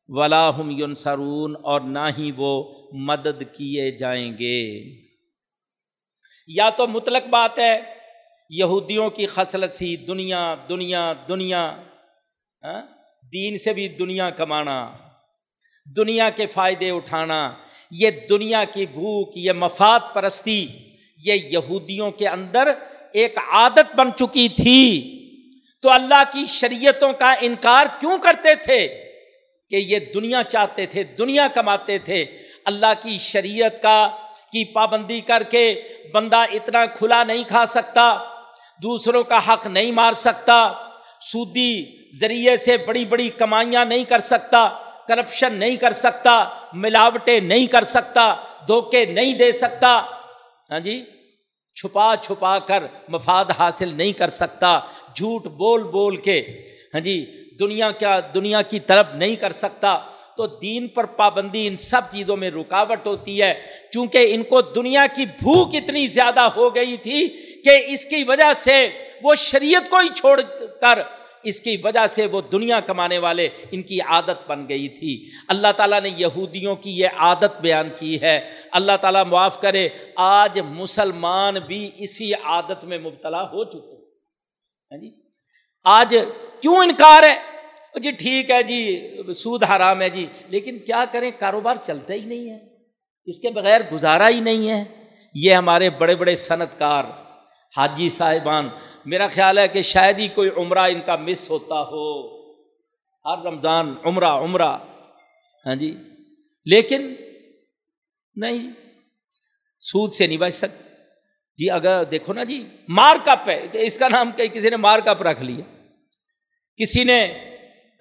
ولاحم یون سرون اور نہ ہی وہ مدد کیے جائیں گے۔ یا تو مطلق بات ہے، یہودیوں کی خصلت سی، دنیا دنیا دنیا۔ ہاں؟ دین سے بھی دنیا کمانا، دنیا کے فائدے اٹھانا، یہ دنیا کی بھوک، یہ مفاد پرستی، یہ یہودیوں کے اندر ایک عادت بن چکی تھی۔ تو اللہ کی شریعتوں کا انکار کیوں کرتے تھے؟ کہ یہ دنیا چاہتے تھے، دنیا کماتے تھے۔ اللہ کی شریعت کا، کی پابندی کر کے بندہ اتنا کھلا نہیں کھا سکتا، دوسروں کا حق نہیں مار سکتا۔ سودی ذریعے سے بڑی بڑی کمائیاں نہیں کر سکتا کرپشن نہیں کر سکتا، ملاوٹیں نہیں کر سکتا، دھوکے نہیں دے سکتا۔ ہاں جی چھپا چھپا کر مفاد حاصل نہیں کر سکتا، جھوٹ بول بول کے۔ ہاں جی دنیا کیا، دنیا کی طرف نہیں کر سکتا۔ تو دین پر پابندی ان سب چیزوں میں رکاوٹ ہوتی ہے۔ چونکہ ان کو دنیا کی بھوک اتنی زیادہ ہو گئی تھی کہ اس کی وجہ سے وہ شریعت کو ہی چھوڑ کر اس کی وجہ سے وہ دنیا کمانے والے ان کی عادت بن گئی تھی۔ اللہ تعالیٰ نے یہودیوں کی یہ عادت بیان کی ہے۔ اللہ تعالیٰ معاف کرے، آج مسلمان بھی اسی عادت میں مبتلا ہو چکے ہیں۔ ہاں جی؟ آج کیوں انکار ہے؟ جی ٹھیک ہے جی سود حرام ہے جی لیکن کیا کریں؟ کاروبار چلتا ہی نہیں ہے۔ اس کے بغیر گزارا ہی نہیں ہے۔ یہ ہمارے بڑے بڑے صنعت کار حاجی صاحبان، میرا خیال ہے کہ شاید ہی کوئی عمرہ ان کا مس ہوتا ہو۔ ہر رمضان عمرہ عمرہ۔ ہاں جی۔ لیکن نہیں، سود سے نہیں بچ سکتے۔ جی اگر دیکھو نا جی مار کپ ہے۔ اس کا نام کہ کسی نے مار کپ رکھ لیا۔ کسی نے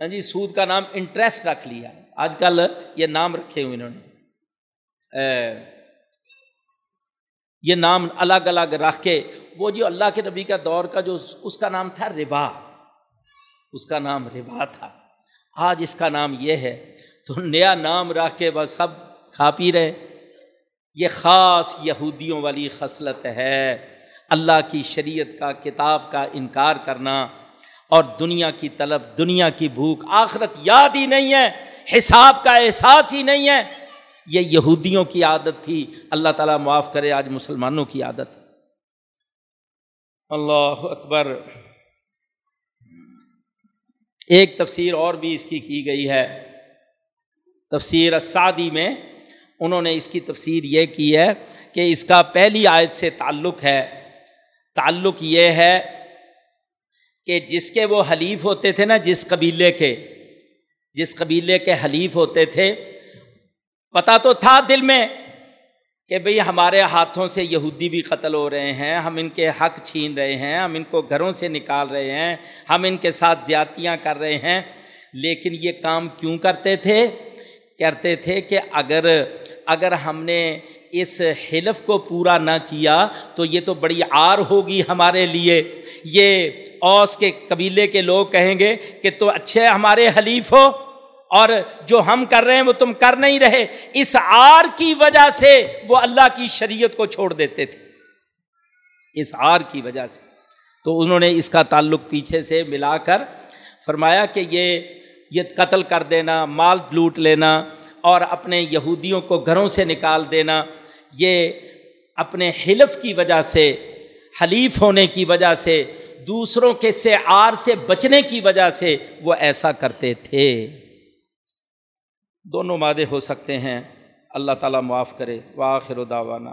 ہاں جی سود کا نام انٹرسٹ رکھ لیا۔ آج کل یہ نام رکھے ہوئے انہوں نے۔ یہ نام الگ الگ رکھ کے، وہ جو اللہ کے نبی کا دور کا جو اس کا نام تھا ربا، اس کا نام ربا تھا۔ آج اس کا نام یہ ہے۔ تو نیا نام رکھ کے بس سب کھا پی رہے یہ خاص یہودیوں والی خصلت ہے۔ اللہ کی شریعت کا، کتاب کا انکار کرنا۔ اور دنیا کی طلب، دنیا کی بھوک، آخرت یاد ہی نہیں ہے۔ حساب کا احساس ہی نہیں ہے۔ یہ یہودیوں کی عادت تھی۔ اللہ تعالیٰ معاف کرے، آج مسلمانوں کی عادت اللہ اکبر۔ ایک تفسیر اور بھی اس کی کی گئی ہے۔ تفسیر اسادی میں انہوں نے اس کی تفسیر یہ کی ہے کہ اس کا پہلی آیت سے تعلق ہے۔ تعلق یہ ہے کہ جس کے وہ حلیف ہوتے تھے نا، جس قبیلے کے، جس قبیلے کے حلیف ہوتے تھے پتہ تو تھا دل میں کہ بھئی ہمارے ہاتھوں سے یہودی بھی قتل ہو رہے ہیں، ہم ان کے حق چھین رہے ہیں، ہم ان کو گھروں سے نکال رہے ہیں، ہم ان کے ساتھ زیادتیاں کر رہے ہیں۔ لیکن یہ کام کیوں کرتے تھے؟ کرتے تھے کہ اگر اگر ہم نے اس حلف کو پورا نہ کیا تو یہ تو بڑی آر ہوگی ہمارے لیے۔ یہ اوس کے قبیلے کے لوگ کہیں گے کہ تو اچھے ہمارے حلیف ہو۔ اور جو ہم کر رہے ہیں وہ تم کر نہیں رہے۔ اس آر کی وجہ سے وہ اللہ کی شریعت کو چھوڑ دیتے تھے۔ اس آر کی وجہ سے۔ تو انہوں نے اس کا تعلق پیچھے سے ملا کر فرمایا کہ یہ یہ قتل کر دینا، مال لوٹ لینا اور اپنے یہودیوں کو گھروں سے نکال دینا۔ یہ اپنے حلف کی وجہ سے، حلیف ہونے کی وجہ سے، دوسروں کے سے، آر سے بچنے کی وجہ سے وہ ایسا کرتے تھے۔ دونوں مادے ہو سکتے ہیں۔ اللہ تعالیٰ معاف کرے۔ واخر داوانہ